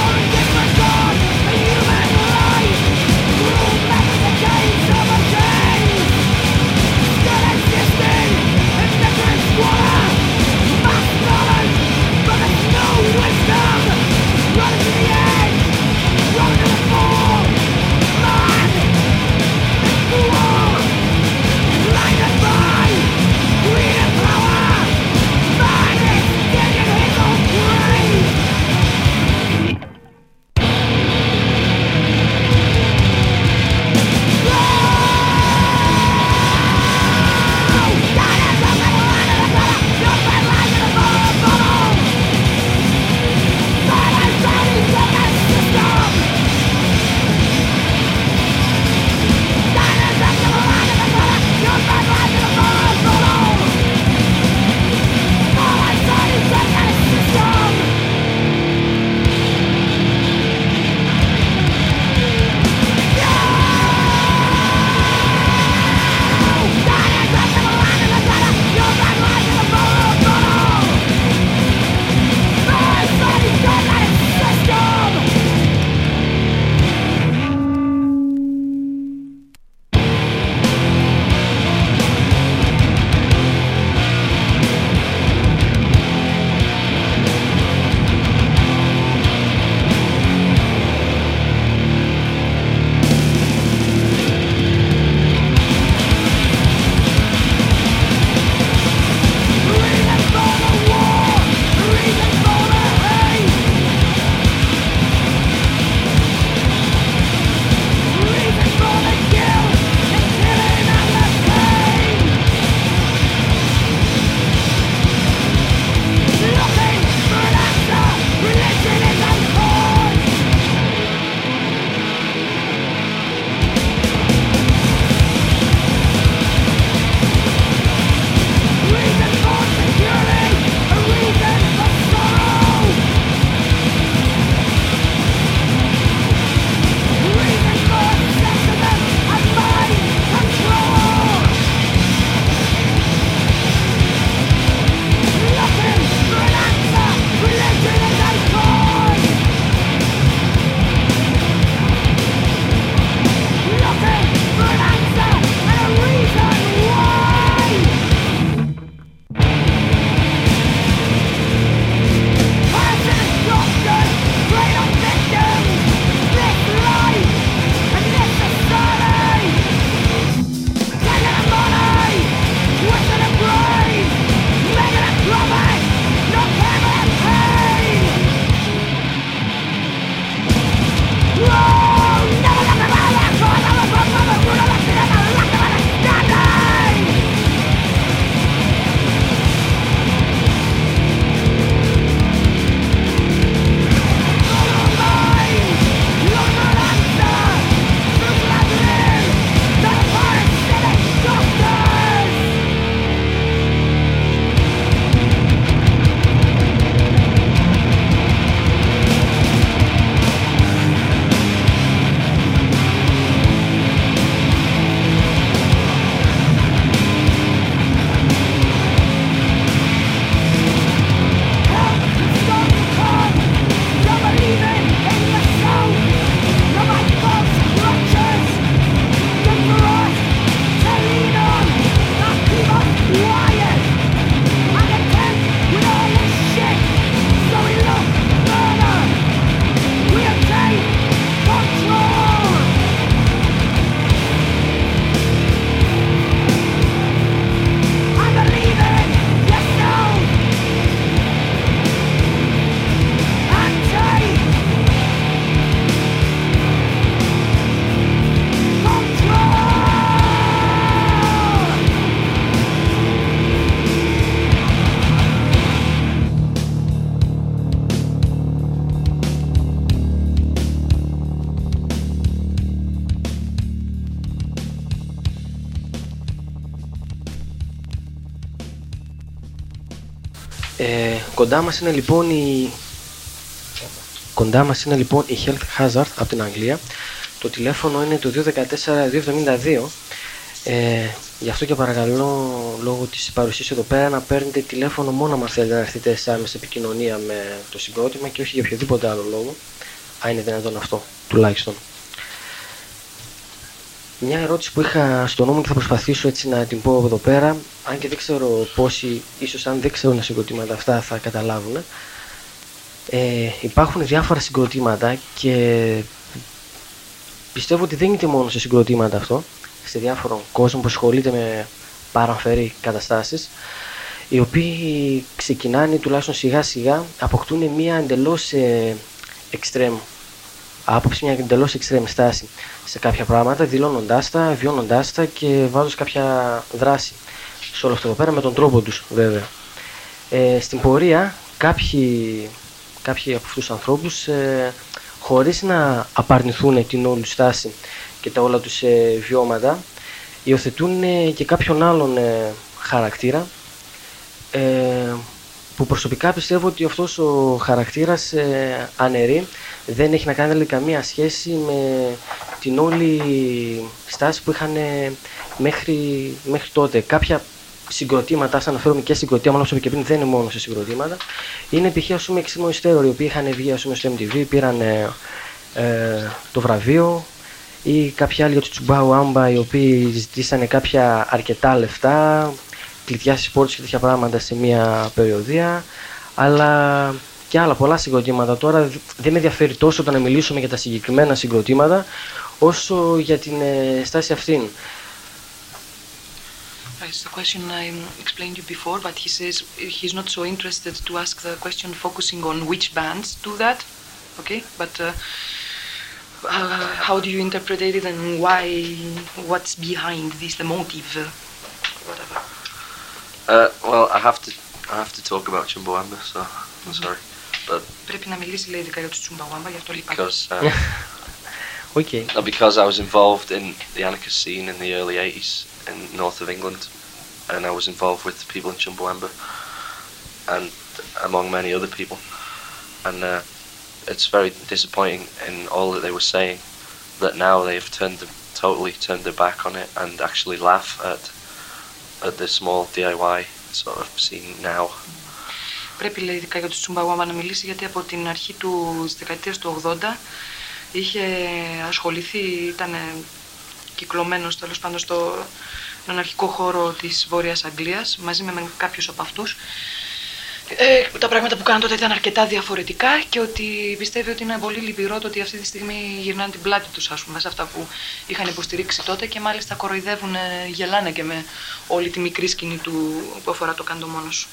Speaker 1: Κοντά μας είναι λοιπόν η κοντά μας είναι λοιπόν η Health Hazard από την Αγγλία. Το τηλέφωνο είναι το 214-272 ε, γι' αυτό και παρακαλώ λόγω της παρουσίας εδώ πέρα να παίρνετε τηλέφωνο μόνο αν θέλετε να έρθετε σε άμεση επικοινωνία με το συγκρότημα και όχι για οποιοδήποτε άλλο λόγο αν είναι δυνατόν αυτό τουλάχιστον μια ερώτηση που είχα στο νόμο και θα προσπαθήσω έτσι να την πω εδώ πέρα, αν και δεν ξέρω πόσοι, ίσως αν δεν ξέρουν τα συγκροτήματα αυτά θα καταλάβουν. Ε, υπάρχουν διάφορα συγκροτήματα και πιστεύω ότι δεν είναι μόνο σε συγκροτήματα αυτό, σε διάφορο κόσμο που ασχολείται με παραμφερή καταστάσεις, οι οποίοι ξεκινάνε τουλάχιστον σιγά σιγά, αποκτούν μια εντελώς ε, extreme άποψη, μια εντελώς extreme στάση σε κάποια πράγματα, δηλώνοντάς τα, βιώνοντάς τα και βάζοντας κάποια δράση σε όλο αυτό εδώ πέρα με τον τρόπο τους βέβαια. Ε, στην πορεία κάποιοι, κάποιοι από αυτούς τους ανθρώπους ε, χωρίς να απαρνηθούν την όλη στάση και τα όλα τους ε, βιώματα υιοθετούν ε, και κάποιον άλλον ε, χαρακτήρα ε, που προσωπικά πιστεύω ότι αυτός ο χαρακτήρας ε, αναιρεί δεν έχει να κάνει δηλαδή, καμία σχέση με την όλη στάση που είχαν ε, μέχρι, μέχρι τότε. Κάποια συγκροτήματα, σαν αναφέρομαι και συγκροτήματα, όπως είπα και πριν, δεν είναι μόνο σε συγκροτήματα. Είναι π.χ. ας πούμε Extreme οι οποίοι είχαν βγει ας πούμε, στο MTV, πήραν ε, ε, το βραβείο ή κάποιοι άλλοι για τους Τσουμπάου Άμπα οι οποίοι ζητήσανε κάποια αρκετά λεφτά, κλειδιά στις πόρτες και τέτοια πράγματα σε μια περιοδία. Αλλά και άλλα πολλά συγκροτήματα. Τώρα δεν με ενδιαφέρει τόσο το να μιλήσουμε για τα συγκεκριμένα συγκροτήματα, όσο για την ε, στάση αυτήν.
Speaker 2: It's the question I explained you before, but he says he's not so interested to ask the question focusing on which bands do that. Okay, but uh, uh, how do you interpret it and why? What's behind this? The motive, uh, whatever.
Speaker 3: Uh, well, I have to I have to talk about Chumbawamba, so I'm sorry. But
Speaker 2: Πρέπει να μιλήσει λέει ειδικά για τους Τσουμπαγουάμπα, γι' αυτό λείπα.
Speaker 3: because uh,
Speaker 1: Okay.
Speaker 3: no, because I was involved in the anarchist scene in the early 80s in north of England, and I was involved with the people in Chumbawamba, and among many other people, and uh, it's very disappointing in all that they were saying that now they've turned them, totally turned their back on it and actually laugh at at the small DIY sort of scene now.
Speaker 2: Πρέπει λέει ειδικά για τους Τσουμπαγουάμπα να μιλήσει γιατί από την αρχή του της δεκαετίας του 80 είχε ασχοληθεί, ήταν κυκλωμένος τέλος πάντων στο αναρχικό χώρο της Βόρειας Αγγλίας μαζί με κάποιους από αυτούς ε, τα πράγματα που κάναν τότε ήταν αρκετά διαφορετικά και ότι πιστεύει ότι είναι πολύ λυπηρό το ότι αυτή τη στιγμή γυρνάνε την πλάτη τους ας πούμε σε αυτά που είχαν υποστηρίξει τότε και μάλιστα κοροϊδεύουν, ε, γελάνε και με όλη τη μικρή σκηνή του που αφορά το κάντο μόνος σου.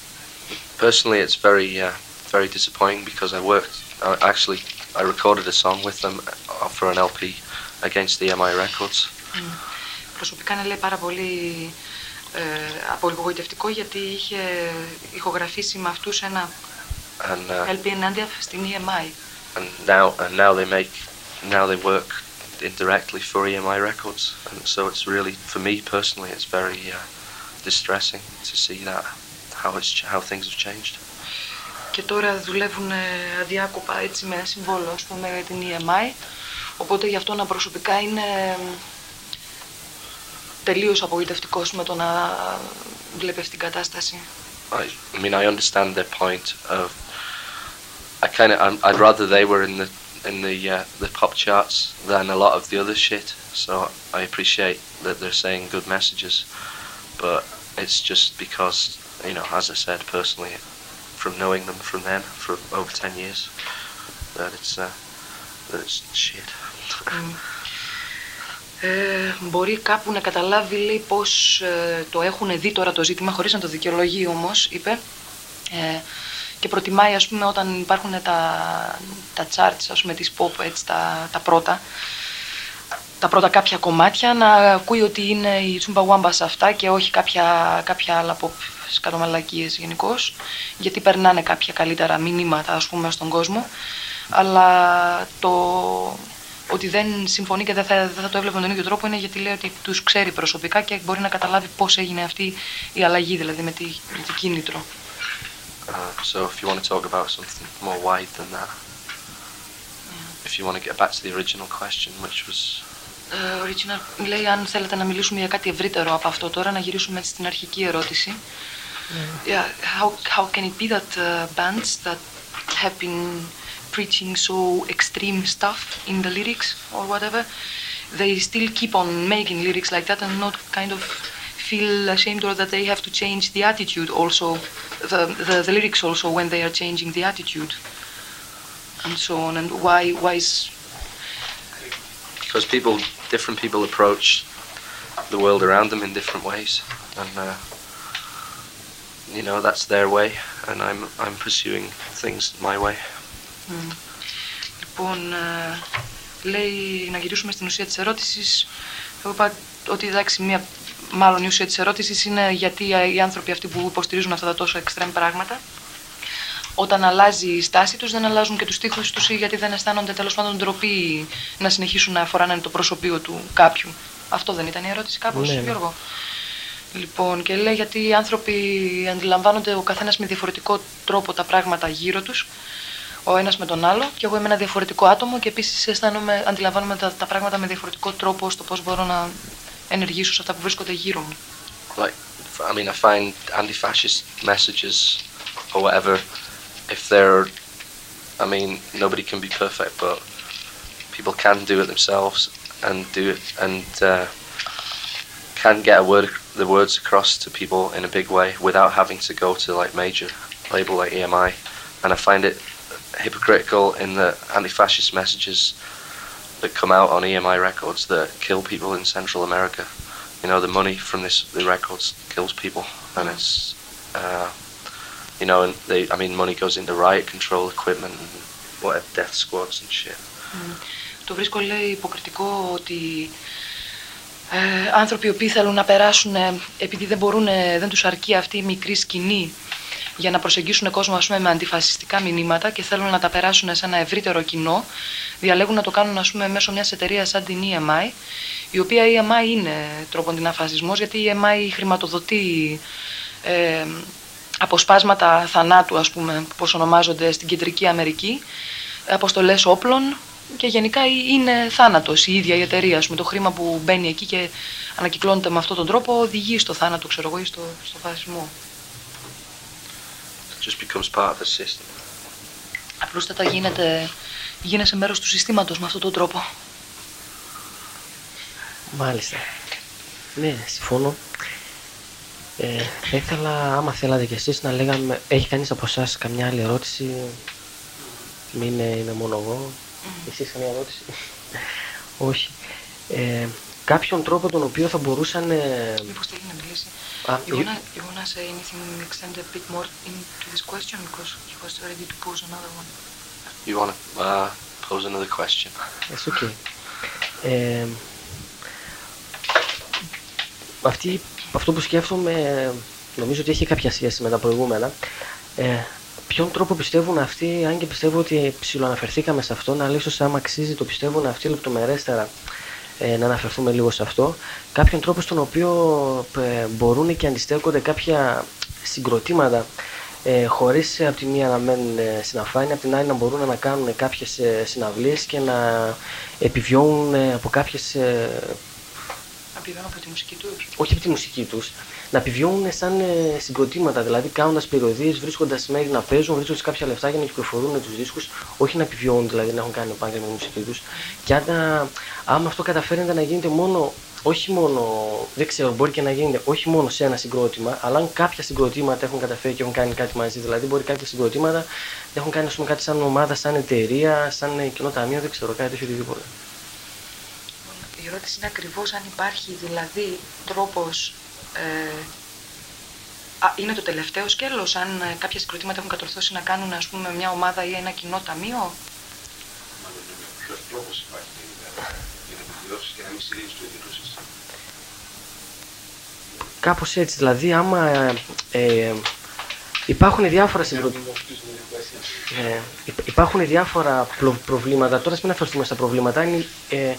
Speaker 3: Personally, it's very uh, very disappointing because I worked. I actually, I recorded a song with them uh, for an LP against the MI Records.
Speaker 2: Προσωπικά είναι λέει πάρα πολύ ε, απογοητευτικό γιατί είχε ηχογραφήσει με αυτούς ένα
Speaker 3: and uh,
Speaker 2: LP ενάντια στην E EMI.
Speaker 3: and now and now they make now they work indirectly for EMI Records, and so it's really for me personally it's very uh, distressing to see that how it's ch- how things have changed.
Speaker 2: Και τώρα δουλεύουν ε, αδιάκοπα έτσι με ένα συμβόλο ας πούμε με την EMI. Οπότε γι' αυτό να προσωπικά είναι ε, τελείως απογοητευτικός με το να βλέπει αυτή την κατάσταση.
Speaker 3: I, I mean I understand their point of I kind of I'd rather they were in the in the uh, the pop charts than a lot of the other shit. So I appreciate that they're saying good messages, but it's just because you know, as I said personally, from knowing them from then for over ten years, that it's uh, that it's shit.
Speaker 2: Ε, μπορεί κάπου να καταλάβει λέει πως ε, το έχουν δει τώρα το ζήτημα χωρίς να το δικαιολογεί όμως είπε. Ε, και προτιμάει ας πούμε όταν υπάρχουν τα, τα charts ας πούμε της pop έτσι τα, τα πρώτα τα πρώτα κάποια κομμάτια να ακούει ότι είναι η Τσουμπα σε αυτά και όχι κάποια, κάποια άλλα pop σκατομαλακίες γενικώς, γιατί περνάνε κάποια καλύτερα μηνύματα ας πούμε στον κόσμο αλλά το ότι δεν συμφωνεί και δεν θα, δεν θα το έβλεπε με τον ίδιο τρόπο είναι γιατί λέει ότι τους ξέρει προσωπικά και μπορεί να καταλάβει πώς έγινε αυτή η αλλαγή δηλαδή με τη, με τη κίνητρο.
Speaker 3: Uh, so if you want to talk about something more wide than that, if you want to get back to the original question, which was
Speaker 2: Ε, original, λέει αν θέλετε να μιλήσουμε για κάτι ευρύτερο από αυτό τώρα, να γυρίσουμε έτσι στην αρχική ερώτηση. Yeah, how, how can it be that uh, bands that have been preaching so extreme stuff in the lyrics or whatever, they still keep on making lyrics like that and not kind of feel ashamed or that they have to change the attitude also, the, the, the lyrics also when they are changing the attitude and so on, and why, why is
Speaker 3: because people, different people approach the world around them in different ways, and uh, you know that's their way, and I'm I'm pursuing things my way.
Speaker 2: Λοιπόν, ε, λέει να γυρίσουμε στην ουσία της ερώτησης. Εγώ είπα ότι εντάξει, μία, μάλλον η ουσία της ερώτησης είναι γιατί οι άνθρωποι αυτοί που υποστηρίζουν αυτά τα τόσο extreme πράγματα, όταν αλλάζει η στάση τους δεν αλλάζουν και τους στίχους τους ή γιατί δεν αισθάνονται τέλος πάντων ντροπή να συνεχίσουν να φοράνε το προσωπείο του κάποιου. Αυτό δεν ήταν η ερώτηση κάπως,
Speaker 1: Ναι, ναι.
Speaker 2: Γιώργο; Λοιπόν, και λέει γιατί οι άνθρωποι αντιλαμβάνονται ο καθένας με διαφορετικό τρόπο τα πράγματα γύρω τους, ο ένας με τον άλλο, και εγώ είμαι ένα διαφορετικό άτομο και επίσης αισθάνομαι, αντιλαμβάνομαι τα, τα πράγματα με διαφορετικό τρόπο στο πώς μπορώ να ενεργήσω σε αυτά που βρίσκονται γύρω μου.
Speaker 3: Like, I mean, I find anti-fascist messages or whatever, if they're, I mean, nobody can be perfect, but people can do it themselves and do it and uh, can get a word, the words across to people in a big way without having to go to like major label like EMI, and I find it hypocritical in the anti-fascist messages that come out on EMI records that kill people in Central America. You know, the money from this the records kills people, and it's, uh, you know, and they, I mean, money goes into riot control equipment and whatever death squads and shit.
Speaker 2: Το βρίσκω, λέει, υποκριτικό ότι ε, άνθρωποι οι οποίοι θέλουν να περάσουν, ε, επειδή δεν, μπορούν, ε, δεν τους αρκεί αυτή η μικρή σκηνή για να προσεγγίσουν κόσμο ας πούμε, με αντιφασιστικά μηνύματα και θέλουν να τα περάσουν σε ένα ευρύτερο κοινό, διαλέγουν να το κάνουν ας πούμε, μέσω μιας εταιρείας σαν την EMI, η οποία η EMI είναι τρόπον την αφασισμός, γιατί η EMI χρηματοδοτεί ε, αποσπάσματα θανάτου, ας πούμε, πώς ονομάζονται στην Κεντρική Αμερική, αποστολές όπλων και γενικά είναι θάνατος η ίδια η εταιρεία. Ας πούμε, το χρήμα που μπαίνει εκεί και ανακυκλώνεται με αυτόν τον τρόπο οδηγεί στο θάνατο, ξέρω εγώ, ή στο, στο φασισμό.
Speaker 3: It just becomes part of the system.
Speaker 2: Απλούστατα γίνεται, γίνεσαι μέρος του συστήματος με αυτόν τον τρόπο.
Speaker 1: Μάλιστα. Ναι, συμφωνώ. Ε, θα ήθελα, άμα θέλατε κι εσείς, να λέγαμε, έχει κανείς από εσάς καμιά άλλη ερώτηση, μην είμαι, είμαι μόνο εγώ, εσείς καμιά ερώτηση, όχι. Ε, κάποιον τρόπο τον οποίο θα μπορούσαν, ε,
Speaker 2: Μήπως θέλει να μιλήσει.
Speaker 1: Α,
Speaker 2: You
Speaker 1: you-
Speaker 2: wanna, you wanna say anything, extend a bit more into this question because he was ready to pose another one.
Speaker 3: You want to uh, pose another question?
Speaker 1: It's okay. Ε, αυτή, αυτό που σκέφτομαι νομίζω ότι έχει κάποια σχέση με τα προηγούμενα. Ε, ποιον τρόπο πιστεύουν αυτοί, αν και πιστεύω ότι ψηλοαναφερθήκαμε σε αυτό, αλλά ίσως άμα αξίζει το πιστεύουν αυτοί λεπτομερέστερα ε, να αναφερθούμε λίγο σε αυτό. Κάποιον τρόπο στον οποίο ε, μπορούν και αντιστέκονται κάποια συγκροτήματα ε, χωρίς ε, από τη μία να μένουν ε, στην αφάνεια, από την άλλη να μπορούν να κάνουν κάποιες ε, συναυλίες και να επιβιώνουν ε, από κάποιες, ε,
Speaker 2: Να πηγαίνω από τη μουσική τους.
Speaker 1: όχι από τη μουσική τους, να επιβιώνουν σαν ε, συγκροτήματα, δηλαδή κάνοντας περιοδίες, βρίσκοντας μέρη να παίζουν, βρίσκοντας κάποια λεφτά για να κυκλοφορούν τους δίσκους, όχι να επιβιώνουν δηλαδή να έχουν κάνει επάγγελμα με τη μουσική τους. Και αν, τα- άμα αυτό καταφέρεται να γίνεται μόνο, όχι μόνο, δεν ξέρω, μπορεί και να γίνεται όχι μόνο σε ένα συγκρότημα, αλλά αν κάποια συγκροτήματα έχουν καταφέρει και έχουν κάνει κάτι μαζί, δηλαδή μπορεί κάποια συγκροτήματα να έχουν κάνει ας πούμε, κάτι σαν ομάδα, σαν εταιρεία, σαν ε, κοινό ταμείο, δεν ξέρω, κάτι τέτοιο οτιδήποτε.
Speaker 2: Η ερώτηση είναι ακριβώς αν υπάρχει δηλαδή τρόπος... Ε, α, είναι το τελευταίο σκέλος, αν ε, κάποια συγκροτήματα έχουν κατορθώσει να κάνουν ας πούμε μια ομάδα ή ένα κοινό ταμείο;
Speaker 5: Ποιο τρόπο υπάρχει τελικά για να επιβιώσει και να μην στηρίζει το ίδιο το σύστημα.
Speaker 1: Κάπως έτσι, δηλαδή άμα ε, ε, Υπάρχουν διάφορα συγκροτήματα. Ε, υπ- υπάρχουν διάφορα πλο- προβλήματα. Τώρα, ας μην αφαιρθούμε στα προβλήματα. Είναι, ε,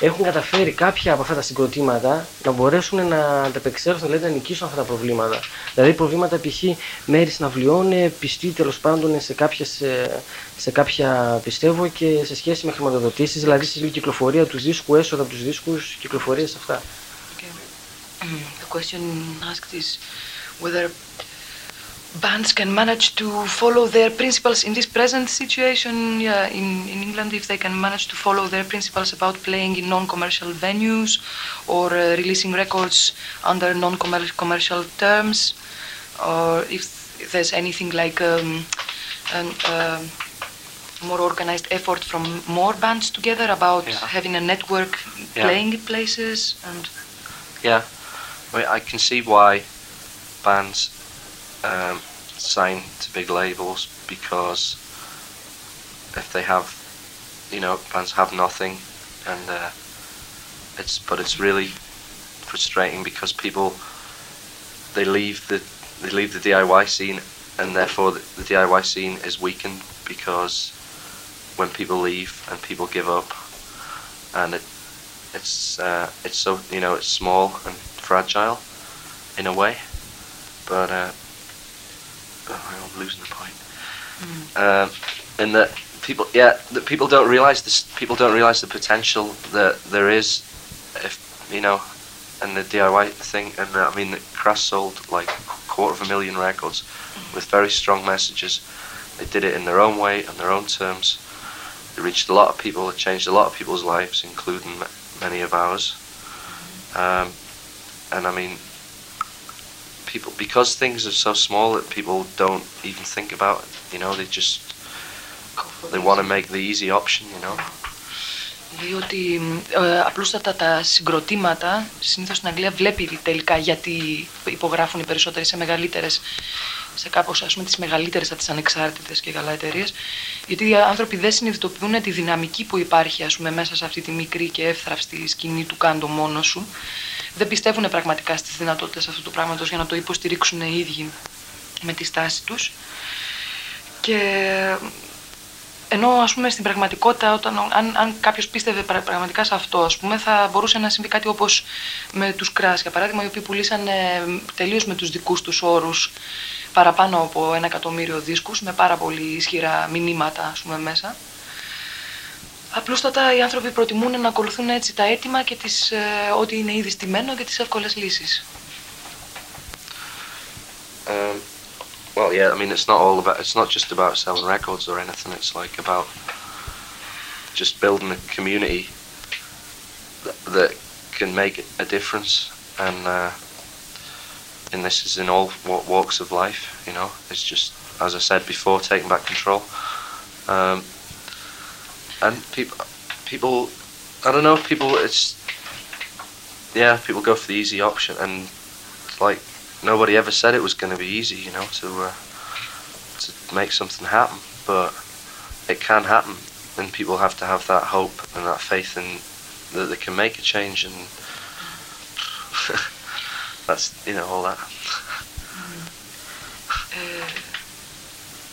Speaker 1: έχουν καταφέρει κάποια από αυτά τα συγκροτήματα να μπορέσουν να ανταπεξέλθουν, δηλαδή να νικήσουν αυτά τα προβλήματα. Δηλαδή, προβλήματα π.χ. μέρη συναυλιών, ε, πιστοί τέλος πάντων σε, κάποιες, ε, σε κάποια πιστεύω και σε σχέση με χρηματοδοτήσεις, δηλαδή στη κυκλοφορία του δίσκου, έσοδα από τους δίσκους, κυκλοφορίες αυτά.
Speaker 2: Okay. The question asked is whether bands can manage to follow their principles in this present situation yeah, in, in England, if they can manage to follow their principles about playing in non-commercial venues or uh, releasing records under non-commercial terms, or if, if there's anything like um, an, um more organized effort from more bands together about
Speaker 3: Yeah.
Speaker 2: having a network
Speaker 3: Yeah.
Speaker 2: playing in places and
Speaker 3: Yeah, I mean, I can see why bands um, sign to big labels because if they have, you know, bands have nothing, and uh, it's but it's really frustrating because people they leave the they leave the DIY scene, and therefore the, the DIY scene is weakened because when people leave and people give up, and it it's uh, it's so you know it's small and fragile in a way, but uh, oh, I'm losing the point. Um, and that people, yeah, that people don't realize this. People don't realize the potential that there is, if you know, and the DIY thing. And uh, I mean, Crass sold like quarter of a million records with very strong messages. They did it in their own way, on their own terms. They reached a lot of people. It changed a lot of people's lives, including many of ours. Um, and I mean, people because things are so small that people don't even think about it. You know, they just they want to make the easy option. You know.
Speaker 2: Λέει ότι ε, απλούστατα τα συγκροτήματα συνήθως στην Αγγλία βλέπει τελικά γιατί υπογράφουν οι περισσότεροι σε μεγαλύτερες σε κάπως ας πούμε τις μεγαλύτερες από τις ανεξάρτητες και καλά εταιρείες γιατί οι άνθρωποι δεν συνειδητοποιούν τη δυναμική που υπάρχει ας πούμε μέσα σε αυτή τη μικρή και εύθραυστη σκηνή του κάντο μόνο σου. Δεν πιστεύουν πραγματικά στις δυνατότητες αυτού του πράγματος για να το υποστηρίξουν οι ίδιοι με τη στάση τους. Και ενώ ας πούμε στην πραγματικότητα, όταν, αν, αν κάποιος πίστευε πρα- πραγματικά σε αυτό, ας πούμε, θα μπορούσε να συμβεί κάτι όπως με τους Crash, για παράδειγμα, οι οποίοι πουλήσαν τελείως με τους δικούς τους όρους παραπάνω από ένα εκατομμύριο δίσκους, με πάρα πολύ ισχυρά μηνύματα, ας πούμε, μέσα. Απλούστατα οι άνθρωποι προτιμούν να ακολουθούν έτσι τα αίτημα και τις, ε, ό,τι είναι ήδη στημένο και τις εύκολες λύσεις.
Speaker 3: Um, well, yeah. I mean, it's not all about. It's not just about selling records or anything. It's like about just building a community that, that can make a difference, and uh, and this is in all walks of life. You know, it's just as I said before, taking back control. Um, and people, people, I don't know. People, it's yeah. People go for the easy option, and like nobody ever said it was going to be easy, you know, to uh, to make something happen. But it can happen, and people have to have that hope and that faith in that they can make a change, and that's you know all that.
Speaker 2: Ε,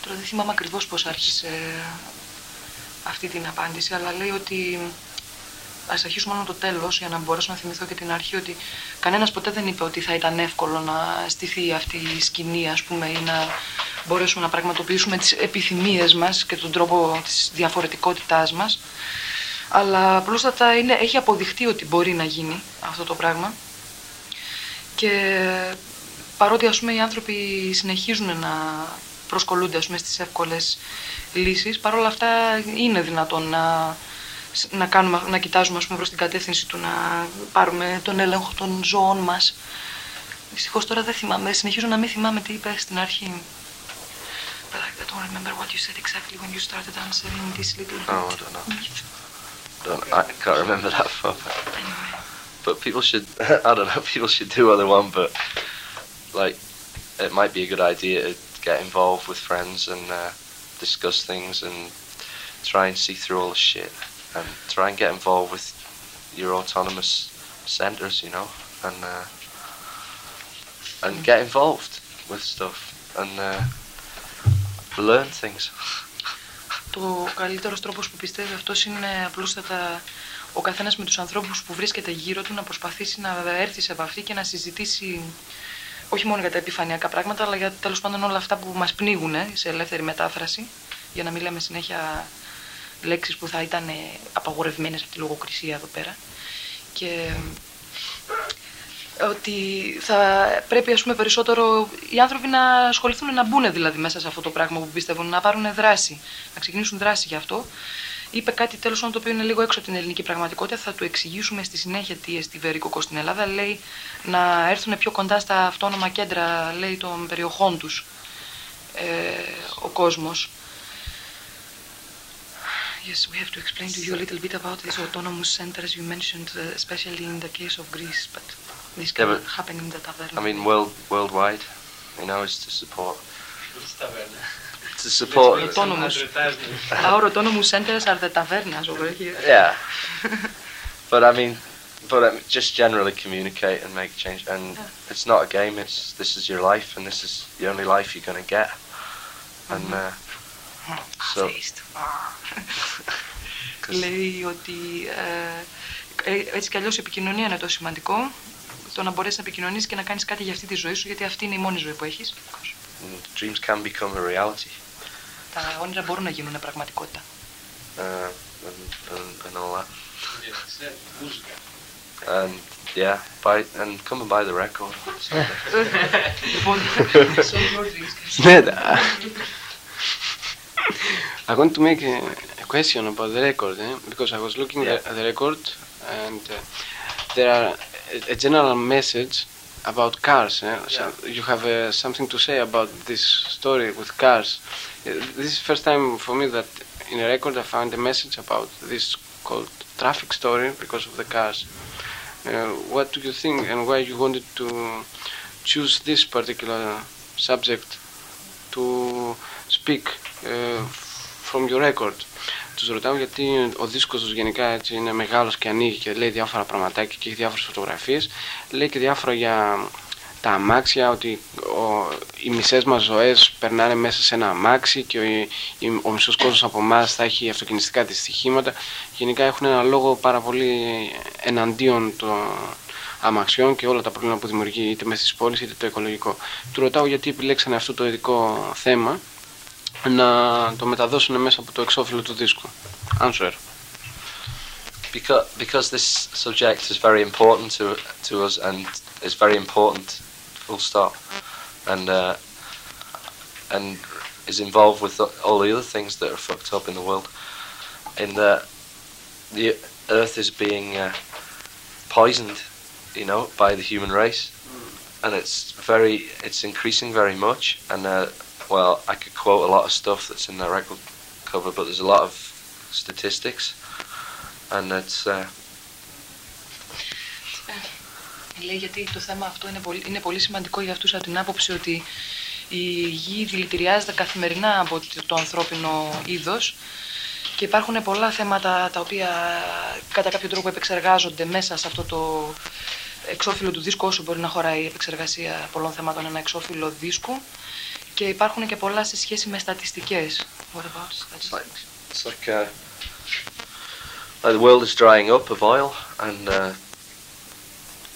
Speaker 2: τώρα δεν θυμάμαι ακριβώς πώς άρχισε αυτή την απάντηση, αλλά λέει ότι ας αρχίσουμε μόνο το τέλος για να μπορέσω να θυμηθώ και την αρχή ότι κανένας ποτέ δεν είπε ότι θα ήταν εύκολο να στηθεί αυτή η σκηνή ας πούμε ή να μπορέσουμε να πραγματοποιήσουμε τις επιθυμίες μας και τον τρόπο της διαφορετικότητάς μας. Αλλά απλούστατα είναι, έχει αποδειχτεί ότι μπορεί να γίνει αυτό το πράγμα. Και παρότι ας πούμε οι άνθρωποι συνεχίζουν να προσκολούνται ας πούμε, στις εύκολες λύσεις, παρόλα αυτά είναι δυνατόν να, να, κάνουμε, να κοιτάζουμε ας πούμε, προς την κατεύθυνση του να πάρουμε τον έλεγχο των ζώων μας. Δυστυχώς τώρα δεν θυμάμαι, συνεχίζω να μην θυμάμαι τι είπε στην αρχή. But I don't remember what you said exactly when you started answering this little bit.
Speaker 3: Oh, I don't know. Don't, I can't remember that far. back.
Speaker 2: Anyway.
Speaker 3: But people should, I don't know, people should do what they want, but like, it might be a good idea to get involved with friends and uh, discuss things and try and see through all the shit and try and get involved with your autonomous centers, you know, and uh, and get involved with stuff and uh, learn things.
Speaker 2: Το καλύτερος τρόπος που πιστεύει αυτός είναι απλούστατα ο καθένας με τους ανθρώπους που βρίσκεται γύρω του να προσπαθήσει να έρθει σε επαφή και να συζητήσει όχι μόνο για τα επιφανειακά πράγματα, αλλά για τέλος πάντων όλα αυτά που μας πνίγουν σε ελεύθερη μετάφραση, για να μην λέμε συνέχεια λέξεις που θα ήταν απαγορευμένες από τη λογοκρισία εδώ πέρα. Και ότι θα πρέπει ας πούμε, περισσότερο οι άνθρωποι να ασχοληθούν, να μπουν δηλαδή μέσα σε αυτό το πράγμα που πιστεύουν, να πάρουν δράση, να ξεκινήσουν δράση γι' αυτό. Είπε κάτι τέλος πάντων το οποίο είναι λίγο έξω από την ελληνική πραγματικότητα. Θα του εξηγήσουμε στη συνέχεια τι εστιβέρει κοκό στην Ελλάδα. Λέει να έρθουν πιο κοντά στα αυτόνομα κέντρα λέει, των περιοχών τους ε, ο κόσμος. Yes, we have to explain to you a little bit about these autonomous centers you mentioned, uh, especially in the case of Greece, but this
Speaker 3: Yeah,
Speaker 2: can
Speaker 3: but-
Speaker 2: happen in the tavern.
Speaker 3: I mean, world worldwide, you know, it's to support. To support.
Speaker 2: autonomous. Our autonomous centers are the tavernas over here.
Speaker 3: Yeah. but I mean, but um, just generally communicate and make change. And it's not a game. It's this is your life, and this is the only life you're gonna get. And uh, so,
Speaker 2: Taste.
Speaker 3: 'cause-
Speaker 2: Λέει ότι ε, ε, έτσι κι αλλιώς η επικοινωνία είναι το σημαντικό. Το να μπορέσεις να επικοινωνήσει και να κάνεις κάτι για αυτή τη ζωή σου, γιατί αυτή είναι η μόνη ζωή που έχεις.
Speaker 3: mm, dreams can become a reality.
Speaker 2: Τα όνειρα μπορούν να γίνουν πραγματικότητα.
Speaker 3: Uh, and, and, and all that. And yeah, buy and come and buy the record.
Speaker 5: I want to make a, a question about the record, eh? because I was looking
Speaker 3: Yeah.
Speaker 5: at the record and uh, there are a, a general message about cars. Eh? So you have uh, something to say about this story with cars. Uh, this is first time for me that in a record I found a message about this called traffic story because of the cars. Uh, what do you think and why you wanted to choose this particular subject to speak uh, from your record. Τους ρωτάω γιατί ο δίσκος τους γενικά έτσι είναι μεγάλος και ανοίγει και λέει διάφορα πραγματάκια και έχει διάφορες φωτογραφίες. Λέει και διάφορα για τα αμάξια, ότι ο, οι μισές μας ζωές περνάνε μέσα σε ένα αμάξι και ο, η- ο μισός κόσμος από εμάς θα έχει αυτοκινηστικά δυστυχήματα. Γενικά έχουν ένα λόγο πάρα πολύ εναντίον των αμαξιών και όλα τα προβλήματα που δημιουργεί είτε μέσα στις πόλεις είτε το οικολογικό. Του ρωτάω γιατί επιλέξανε αυτό το ειδικό θέμα να το μεταδώσουν μέσα από το εξώφυλλο του δίσκου. Answer.
Speaker 3: because because this subject is very important to to us and is very important full stop and uh, and is involved with the, all the other things that are fucked up in the world in that the earth is being uh, poisoned you know by the human race and it's very it's increasing very much and uh, well I could quote a lot of stuff that's in that record cover but there's a lot of statistics. And it's uh,
Speaker 2: Λέει γιατί το θέμα αυτό είναι πολύ, είναι πολύ σημαντικό για αυτούς από την άποψη ότι η γη δηλητηριάζεται καθημερινά από το- το ανθρώπινο είδος και υπάρχουν πολλά θέματα τα οποία κατά κάποιο τρόπο επεξεργάζονται μέσα σε αυτό το εξώφυλλο του δίσκου όσο μπορεί να χωράει η επεξεργασία πολλών θεμάτων ένα εξώφυλλο δίσκου και υπάρχουν και πολλά σε σχέση με στατιστικές. What about statistics?
Speaker 3: It's like uh, like the world is drying up of oil, and uh,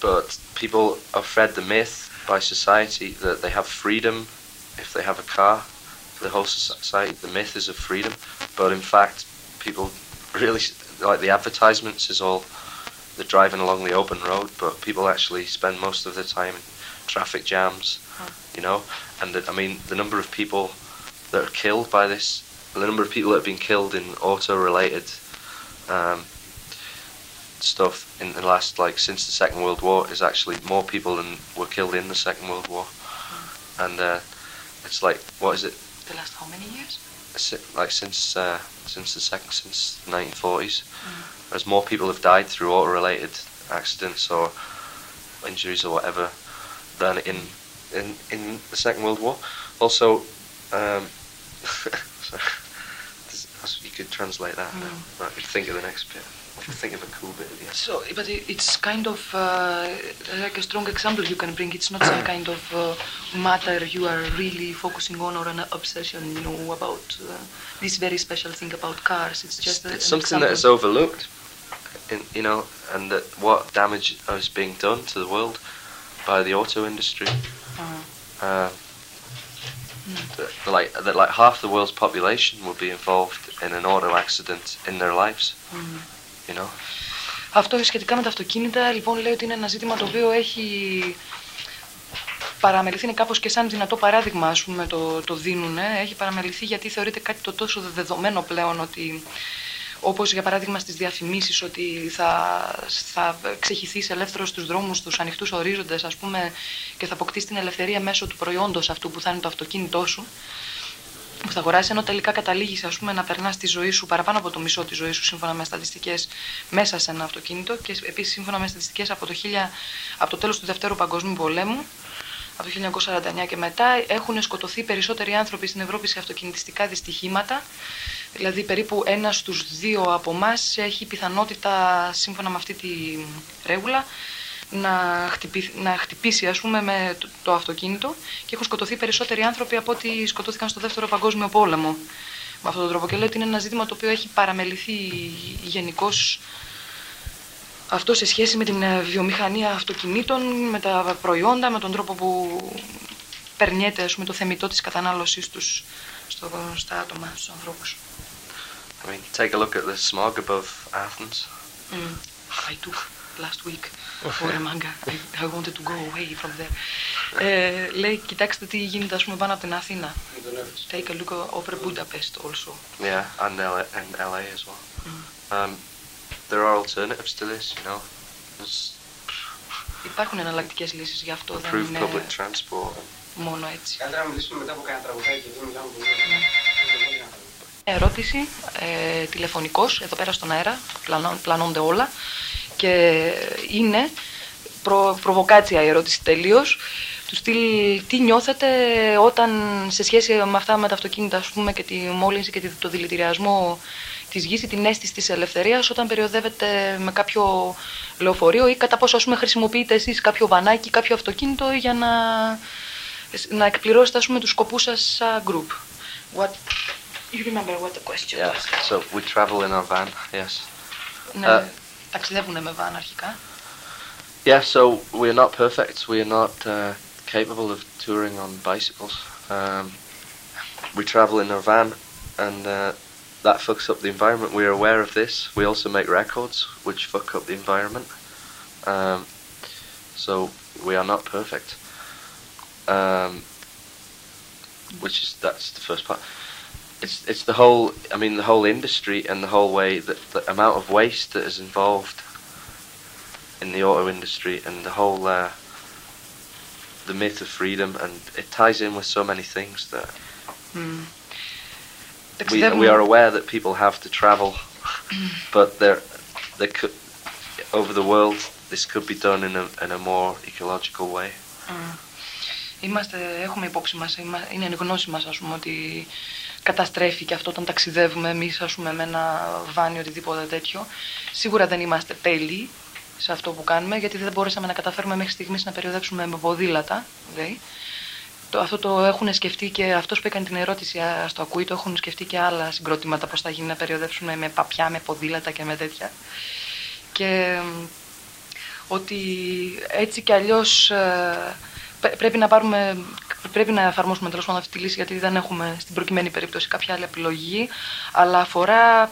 Speaker 3: but people are fed the myth by society that they have freedom if they have a car. The whole soc- society, the myth is of freedom, but in fact, people really s- like the advertisements is all they're driving along the open road, but people actually spend most of their time in traffic jams, you know. And the, I mean, the number of people that are killed by this the number of people that have been killed in auto-related um, stuff in the last, like, since the Second World War is actually more people than were killed in the Second World War. And uh, it's like, what is it?
Speaker 2: The last how many years?
Speaker 3: Like since uh, since the second since the 1940s, as more people have died through auto-related accidents or injuries or whatever than in in in the Second World War. Also, um, you could translate that.
Speaker 2: Mm.
Speaker 3: Right, think of the next bit. think of a cool bit at the.
Speaker 2: So, but it's kind of uh, like a strong example you can bring. It's not some kind of uh, matter you are really focusing on or an obsession, you know, about uh, this very special thing about cars. It's just a,
Speaker 3: it's something that is
Speaker 2: example.
Speaker 3: overlooked, in, you know, and that what damage is being done to the world by the auto industry.
Speaker 2: Uh,
Speaker 3: Uh, that, like that, like half the world's population will be involved in an auto accident in their lives.
Speaker 2: mm.
Speaker 3: You know,
Speaker 2: Αυτό σχετικά με τα αυτοκίνητα, λοιπόν, λέει ότι είναι ένα ζήτημα το οποίο έχει παραμεληθεί, είναι κάπως και σαν δυνατό παράδειγμα, ας πούμε, το, το δίνουν. Έχει παραμεληθεί γιατί θεωρείται κάτι το τόσο δεδομένο πλέον ότι όπως για παράδειγμα στις διαφημίσεις ότι θα, θα ξεχυθείς ελεύθερος στους δρόμους, στους ανοιχτούς ορίζοντες ας πούμε και θα αποκτήσει την ελευθερία μέσω του προϊόντος αυτού που θα είναι το αυτοκίνητό σου που θα αγοράσει, ενώ τελικά καταλήγεις ας πούμε, να περνάς τη ζωή σου παραπάνω από το μισό της ζωής σου, σύμφωνα με στατιστικές, μέσα σε ένα αυτοκίνητο. Και επίσης, σύμφωνα με στατιστικές από, το 1000 από το τέλος του Δευτέρου Παγκοσμίου Πολέμου, από το 1949 και μετά, έχουν σκοτωθεί περισσότεροι άνθρωποι στην Ευρώπη σε αυτοκινητιστικά δυστυχήματα. Δηλαδή, περίπου ένα στους δύο από εμά έχει πιθανότητα, σύμφωνα με αυτή τη ρέγουλα, να, χτυπήσει, να χτυπήσει ας πούμε, με το, το αυτοκίνητο και έχουν σκοτωθεί περισσότεροι άνθρωποι από ό,τι σκοτώθηκαν στο Δεύτερο Παγκόσμιο Πόλεμο. Με αυτόν τον τρόπο. Και λέω ότι είναι ένα ζήτημα το οποίο έχει παραμεληθεί γενικώ αυτό σε σχέση με την ε, βιομηχανία αυτοκινήτων, με τα προϊόντα, με τον τρόπο που περνιέται ας πούμε, το θεμητό της κατανάλωσής τους στο, στα άτομα, στους ανθρώπους.
Speaker 3: I mean, take a look at the smog above Athens.
Speaker 2: Mm. I took last week for a manga. I, I wanted to go away from there. Ε, λέει, κοιτάξτε τι γίνεται ας πούμε πάνω από την Αθήνα. Take a look over Budapest also.
Speaker 3: Yeah, and LA, and LA as well. Um, there are alternatives to this, you know. There's
Speaker 2: Υπάρχουν εναλλακτικές λύσεις γι' αυτό, δεν
Speaker 3: improved
Speaker 2: είναι
Speaker 3: public transport.
Speaker 2: μόνο έτσι.
Speaker 5: Καλύτερα να μιλήσουμε μετά από κανένα τραγουδάκι, γιατί μιλάμε πολύ.
Speaker 2: Ερώτηση, ε, τηλεφωνικός, εδώ πέρα στον αέρα, πλανώ- πλανώνται όλα και είναι προ, προβοκάτσια η ερώτηση τελείως. Τους στυλ, τι νιώθετε όταν σε σχέση με αυτά με τα αυτοκίνητα ας πούμε, και τη μόλυνση και τη- το δηλητηριασμό της γης ή την αίσθηση της ελευθερίας όταν περιοδεύετε με κάποιο λεωφορείο ή κατά πόσο ας πούμε, χρησιμοποιείτε εσείς κάποιο βανάκι, κάποιο αυτοκίνητο για να, να εκπληρώσετε ας πούμε, τους σκοπούς σας σαν group; What You remember what the question
Speaker 3: Yeah,
Speaker 2: was?
Speaker 3: so we travel in our van, yes.
Speaker 2: Ναι,
Speaker 3: Uh,
Speaker 2: ταξιδεύουν με βαν αρχικά.
Speaker 3: Yeah, so we're not perfect. We are not uh, capable of touring on bicycles. Um, we travel in our van, and uh, that fucks up the environment. We are aware of this. We also make records which fuck up the environment. Um, so we are not perfect. Um, which is that's the first part. It's it's the whole. I mean, the whole industry and the whole way that the amount of waste that is involved in the auto industry and the whole uh, the myth of freedom and it ties in with so many things that
Speaker 2: Μμ.
Speaker 3: we,
Speaker 2: Ταξιδεύουμε-
Speaker 3: we are aware that people have to travel but there they could over the world this could be done in a in a more ecological way
Speaker 2: Μμ. Είμαστε, έχουμε υπόψη μας, είμα- είναι γνώση μας ας πούμε ότι καταστρέφει και αυτό όταν ταξιδεύουμε εμείς ας πούμε με ένα βάνι οτιδήποτε τέτοιο. Σίγουρα δεν είμαστε τέλειοι σε αυτό που κάνουμε γιατί δεν μπορέσαμε να καταφέρουμε μέχρι στιγμής να περιοδεύσουμε με ποδήλατα. Λέει. Το, αυτό το έχουν σκεφτεί και αυτός που έκανε την ερώτηση, α το ακούει, το έχουν σκεφτεί και άλλα συγκρότηματα πώς θα γίνει να περιοδεύσουμε με παπιά, με ποδήλατα και με τέτοια. Και μ, ότι έτσι κι αλλιώς ε, πρέ- πρέπει να πάρουμε, πρέπει να εφαρμόσουμε τέλος πάντων αυτή τη λύση γιατί δεν έχουμε στην προκειμένη περίπτωση κάποια άλλη επιλογή, αλλά αφορά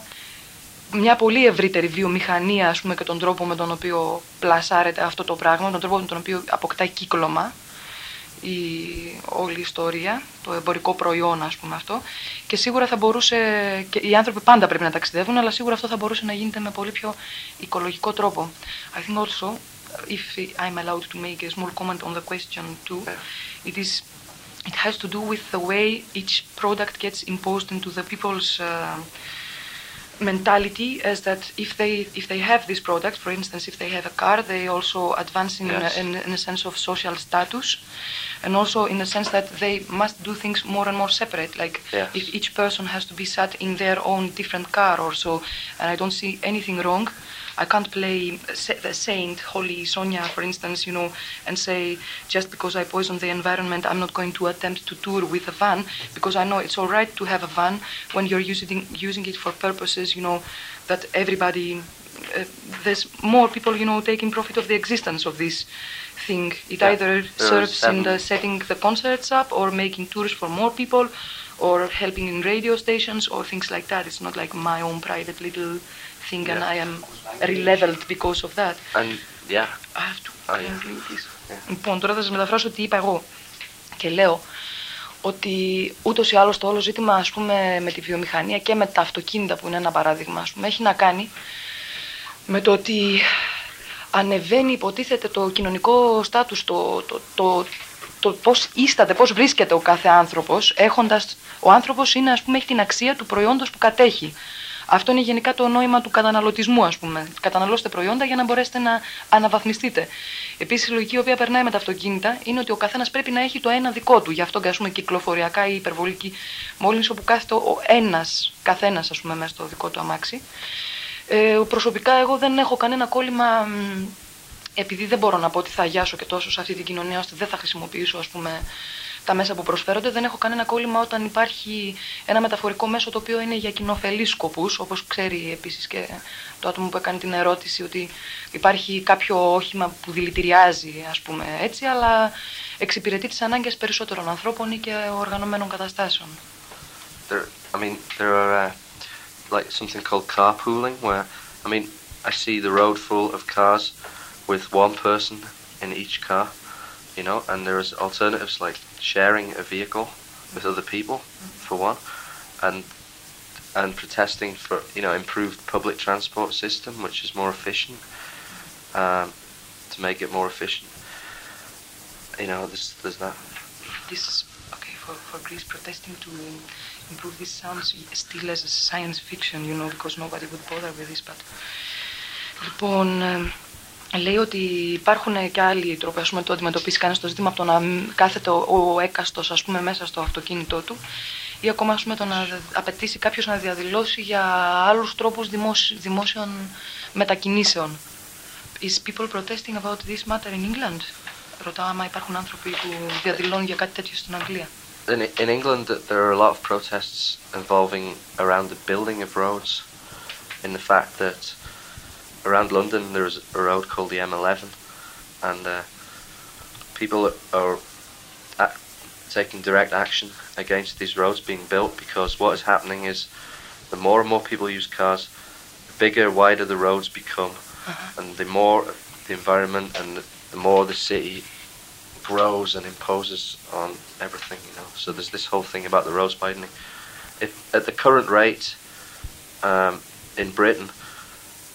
Speaker 2: μια πολύ ευρύτερη βιομηχανία ας πούμε, και τον τρόπο με τον οποίο πλασάρεται αυτό το πράγμα, τον τρόπο με τον οποίο αποκτά κύκλωμα η όλη η ιστορία, το εμπορικό προϊόν ας πούμε αυτό και σίγουρα θα μπορούσε, και οι άνθρωποι πάντα πρέπει να ταξιδεύουν αλλά σίγουρα αυτό θα μπορούσε να γίνεται με πολύ πιο οικολογικό τρόπο. I think also, if I'm allowed to make a small comment on the question too, it is it has to do with the way each product gets imposed into the people's uh, mentality as that if they if they have this product, for instance, if they have a car, they also advance in,
Speaker 3: Yes.
Speaker 2: in, in a sense of social status. and also in the sense that they must do things more and more separate. Like
Speaker 3: Yes.
Speaker 2: if each person has to be sat in their own different car or so, and I don't see anything wrong. I can't play the saint, Holy Sonia, for instance, you know, and say just because I poison the environment, I'm not going to attempt to tour with a van because I know it's all right to have a van when you're using using it for purposes, you know, that everybody. Uh, there's more people, you know, taking profit of the existence of this thing. It
Speaker 3: Yeah.
Speaker 2: either serves in the setting the concerts up or making tours for more people or helping in radio stations or things like that. It's not like my own private little thing and
Speaker 3: Yeah.
Speaker 2: I am relevelled because of that.
Speaker 3: And yeah,
Speaker 2: I have to
Speaker 3: Oh, yeah.
Speaker 2: conclude this.
Speaker 3: Yeah.
Speaker 2: Λοιπόν, τώρα θα σας μεταφράσω τι είπα εγώ. Και λέω ότι ούτως ή άλλως το όλο ζήτημα ας πούμε, με τη βιομηχανία και με τα αυτοκίνητα που είναι ένα παράδειγμα ας πούμε, έχει να κάνει με το ότι ανεβαίνει υποτίθεται το κοινωνικό στάτους, το, το, το, το πώς ίσταται, πώς βρίσκεται ο κάθε άνθρωπος, έχοντας, ο άνθρωπος είναι, ας πούμε, έχει την αξία του προϊόντος που κατέχει. Αυτό είναι γενικά το νόημα του καταναλωτισμού, ας πούμε. Καταναλώστε προϊόντα για να μπορέσετε να αναβαθμιστείτε. Επίσης, η λογική η οποία περνάει με τα αυτοκίνητα είναι ότι ο καθένας πρέπει να έχει το ένα δικό του. Γι' αυτό και ας πούμε κυκλοφοριακά η υπερβολική μόλυνση όπου κάθεται ο ένας, καθένας ας πούμε, μέσα στο δικό του αμάξι. Ε, προσωπικά εγώ δεν έχω κανένα κόλλημα μ, επειδή δεν μπορώ να πω ότι θα αγιάσω και τόσο σε αυτή την κοινωνία ώστε δεν θα χρησιμοποιήσω ας πούμε τα μέσα που προσφέρονται, δεν έχω κανένα κόλλημα όταν υπάρχει ένα μεταφορικό μέσο το οποίο είναι για κοινοφελείς σκοπούς, όπως ξέρει επίσης και το άτομο που έκανε την ερώτηση ότι υπάρχει κάποιο όχημα που δηλητηριάζει ας πούμε έτσι, αλλά εξυπηρετεί τις ανάγκες περισσότερων ανθρώπων ή και οργανωμένων καταστάσεων.
Speaker 3: there. I mean, there are uh, like something called carpooling, where I mean, I see the road full of cars with one person in each car, you know, and there's alternatives like sharing a vehicle with other people, for one, and and protesting for you know improved public transport system, which is more efficient, um, to make it more efficient. You know, there's there's that.
Speaker 2: This okay for, for Greece protesting to improve this sounds still as a science fiction, you know, because nobody would bother with this, but... Λοιπόν, ε, λέει ότι υπάρχουν και άλλοι τρόποι ας πούμε, το αντιμετωπίσει κανείς το ζήτημα από το να μ- κάθεται ο, ο έκαστος ας πούμε, μέσα στο αυτοκίνητό του ή ακόμα ας πούμε, το να απαιτήσει κάποιος να διαδηλώσει για άλλους τρόπους δημόσι- δημόσιων μετακινήσεων. Is people protesting about this matter in England? Ρωτάω άμα υπάρχουν άνθρωποι που διαδηλώνουν για κάτι τέτοιο στην Αγγλία.
Speaker 3: In, in England, th- there are a lot of protests involving around the building of roads, in the fact that around London there is a road called the M11, and uh, people are taking direct action against these roads being built because what is happening is the more and more people use cars, the bigger, wider the roads become, and the more the environment and the, the more the city grows and imposes on everything, you know. So there's this whole thing about the roads widening. If at the current rate um, in Britain,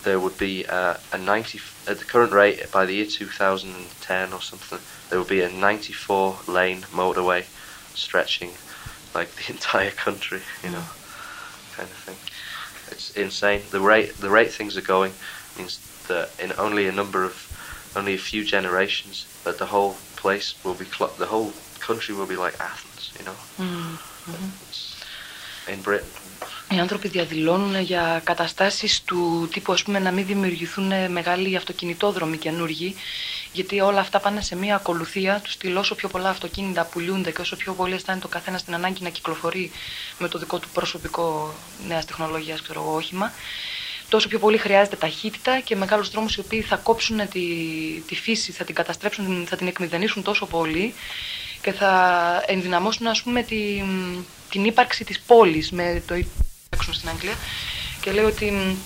Speaker 3: there would be uh, a 90 at the current rate by the year 2010 or something, there would be a 94 lane motorway stretching like the entire country, you know, kind of thing. It's insane. The rate the rate things are going means that in only a number of only a few generations that the whole place will be clo- the whole country will be like Athens, you know. It's in Britain.
Speaker 2: Οι άνθρωποι διαδηλώνουν για καταστάσεις του τύπου ας πούμε να μην δημιουργηθούν μεγάλοι αυτοκινητόδρομοι καινούργοι γιατί όλα αυτά πάνε σε μια ακολουθία τους στυλ όσο πιο πολλά αυτοκίνητα πουλούνται και όσο πιο πολύ αισθάνεται ο καθένας την ανάγκη να κυκλοφορεί με το δικό του προσωπικό νέας τεχνολογίας ξέρω εγώ όχημα τόσο πιο πολύ χρειάζεται ταχύτητα και μεγάλους δρόμους οι οποίοι θα κόψουν τη, τη φύση, θα την καταστρέψουν, θα την εκμηδενήσουν τόσο πολύ και θα ενδυναμώσουν ας πούμε τη, την ύπαρξη της πόλης με το έξω στην Αγγλία και λέει ότι μ,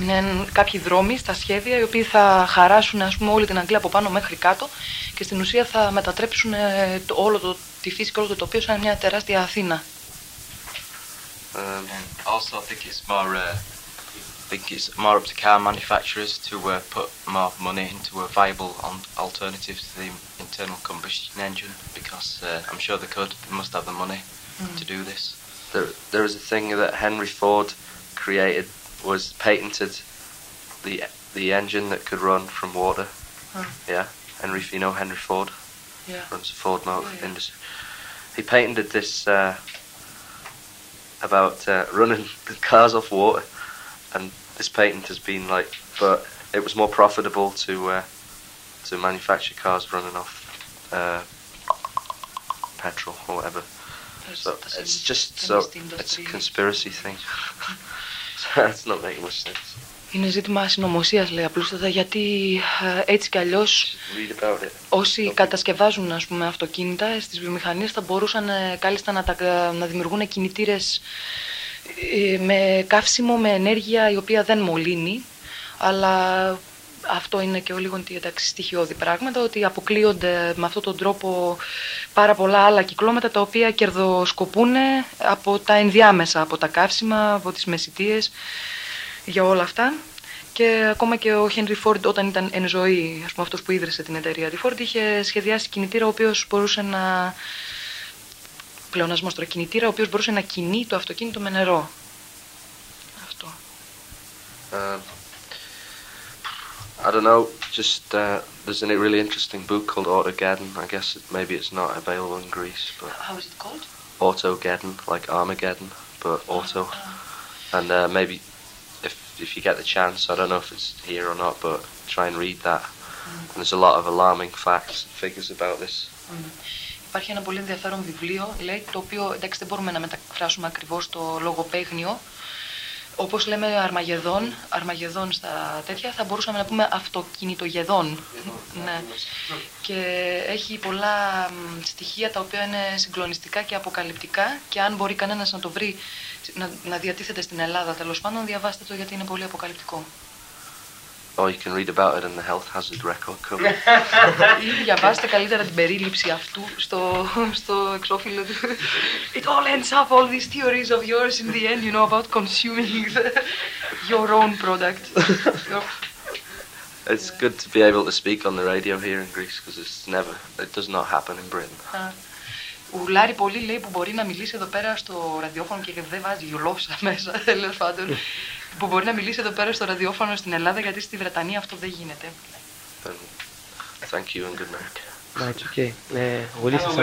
Speaker 2: είναι κάποιοι δρόμοι στα σχέδια οι οποίοι θα χαράσουν ας πούμε, όλη την Αγγλία από πάνω μέχρι κάτω και στην ουσία θα μετατρέψουν ε, το, όλο το, τη φύση και όλο το τοπίο σαν μια τεράστια Αθήνα.
Speaker 3: Um,
Speaker 4: And also, I think it's more. Uh, I think it's more up to car manufacturers to uh, put more money into a viable on alternative to the internal combustion engine because uh, I'm sure they could. They must have the money to do this.
Speaker 3: There, was a thing that Henry Ford created was patented the the engine that could run from water.
Speaker 2: Hmm.
Speaker 3: Yeah, Henry, you know Henry Ford.
Speaker 2: Yeah.
Speaker 3: runs a Ford Motor
Speaker 2: Yeah, yeah.
Speaker 3: industry. He patented this uh, about uh, running cars off water, and this patent has been like, but it was more profitable to uh, to manufacture cars running off uh, petrol or whatever. So it's just so it's a conspiracy thing. so it's not making much sense.
Speaker 2: Είναι ζήτημα συνωμοσίας, λέει απλούστατα, γιατί ε, έτσι κι αλλιώς
Speaker 3: Read about it.
Speaker 2: όσοι κατασκευάζουν ας πούμε, αυτοκίνητα στις βιομηχανίες θα μπορούσαν ε, κάλλιστα να, τα, να δημιουργούν κινητήρες ε, με καύσιμο, με ενέργεια η οποία δεν μολύνει, αλλά αυτό είναι και ο λίγο εντάξει, στοιχειώδη πράγματα, ότι αποκλείονται με αυτόν τον τρόπο πάρα πολλά άλλα κυκλώματα τα οποία κερδοσκοπούν από τα ενδιάμεσα, από τα καύσιμα, από τις μεσητείες, για όλα αυτά. Και ακόμα και ο Henry Ford όταν ήταν εν ζωή, ας πούμε αυτός που ίδρυσε την εταιρεία τη Ford, είχε σχεδιάσει κινητήρα ο οποίος μπορούσε να... πλεονασμός τώρα, κινητήρα ο οποίος μπορούσε να κινεί το αυτοκίνητο με νερό. Αυτό.
Speaker 3: Um, I don't know. Just uh, there's a really interesting book called Autogeddon. I guess it, maybe it's not available in Greece, but
Speaker 2: How is it called?
Speaker 3: Autogeddon, like Armageddon, but auto. And uh, maybe if if you get the chance, I don't know if it's here or not, but try and read that. And there's a lot of alarming facts and figures about this.
Speaker 2: Υπάρχει ένα πολύ ενδιαφέρον βιβλίο, λέει, το οποίο εντάξει δεν μπορούμε να μεταφράσουμε ακριβώς το λογοπαίγνιο. Όπως λέμε αρμαγεδόν, αρμαγεδόν στα τέτοια, θα μπορούσαμε να πούμε αυτοκινητογεδόν. ναι. Και έχει πολλά μ, στοιχεία τα οποία είναι συγκλονιστικά και αποκαλυπτικά και αν μπορεί κανένας να το βρει, να, να διατίθεται στην Ελλάδα τέλος πάντων, διαβάστε το γιατί είναι πολύ αποκαλυπτικό.
Speaker 3: Or you can read about it in the health hazard record cover.
Speaker 2: Ή διαβάστε καλύτερα την περίληψη αυτού στο, στο εξώφυλλο του. It all ends up all these theories of yours in the end, you know, about consuming the, your own product. Your-
Speaker 3: it's good to be able to speak on the radio here in Greece because it's never, it does not happen in Britain.
Speaker 2: Α, Ο Λάρη πολύ λέει που μπορεί να μιλήσει εδώ πέρα στο ραδιόφωνο και δεν βάζει γλώσσα μέσα, τέλο πάντων. Που μπορεί να μιλήσει εδώ πέρα στο ραδιόφωνο στην Ελλάδα γιατί στη Βρετανία αυτό δεν γίνεται.
Speaker 3: Then, thank you and good night.
Speaker 1: No, it's okay. Ε, γουρίστε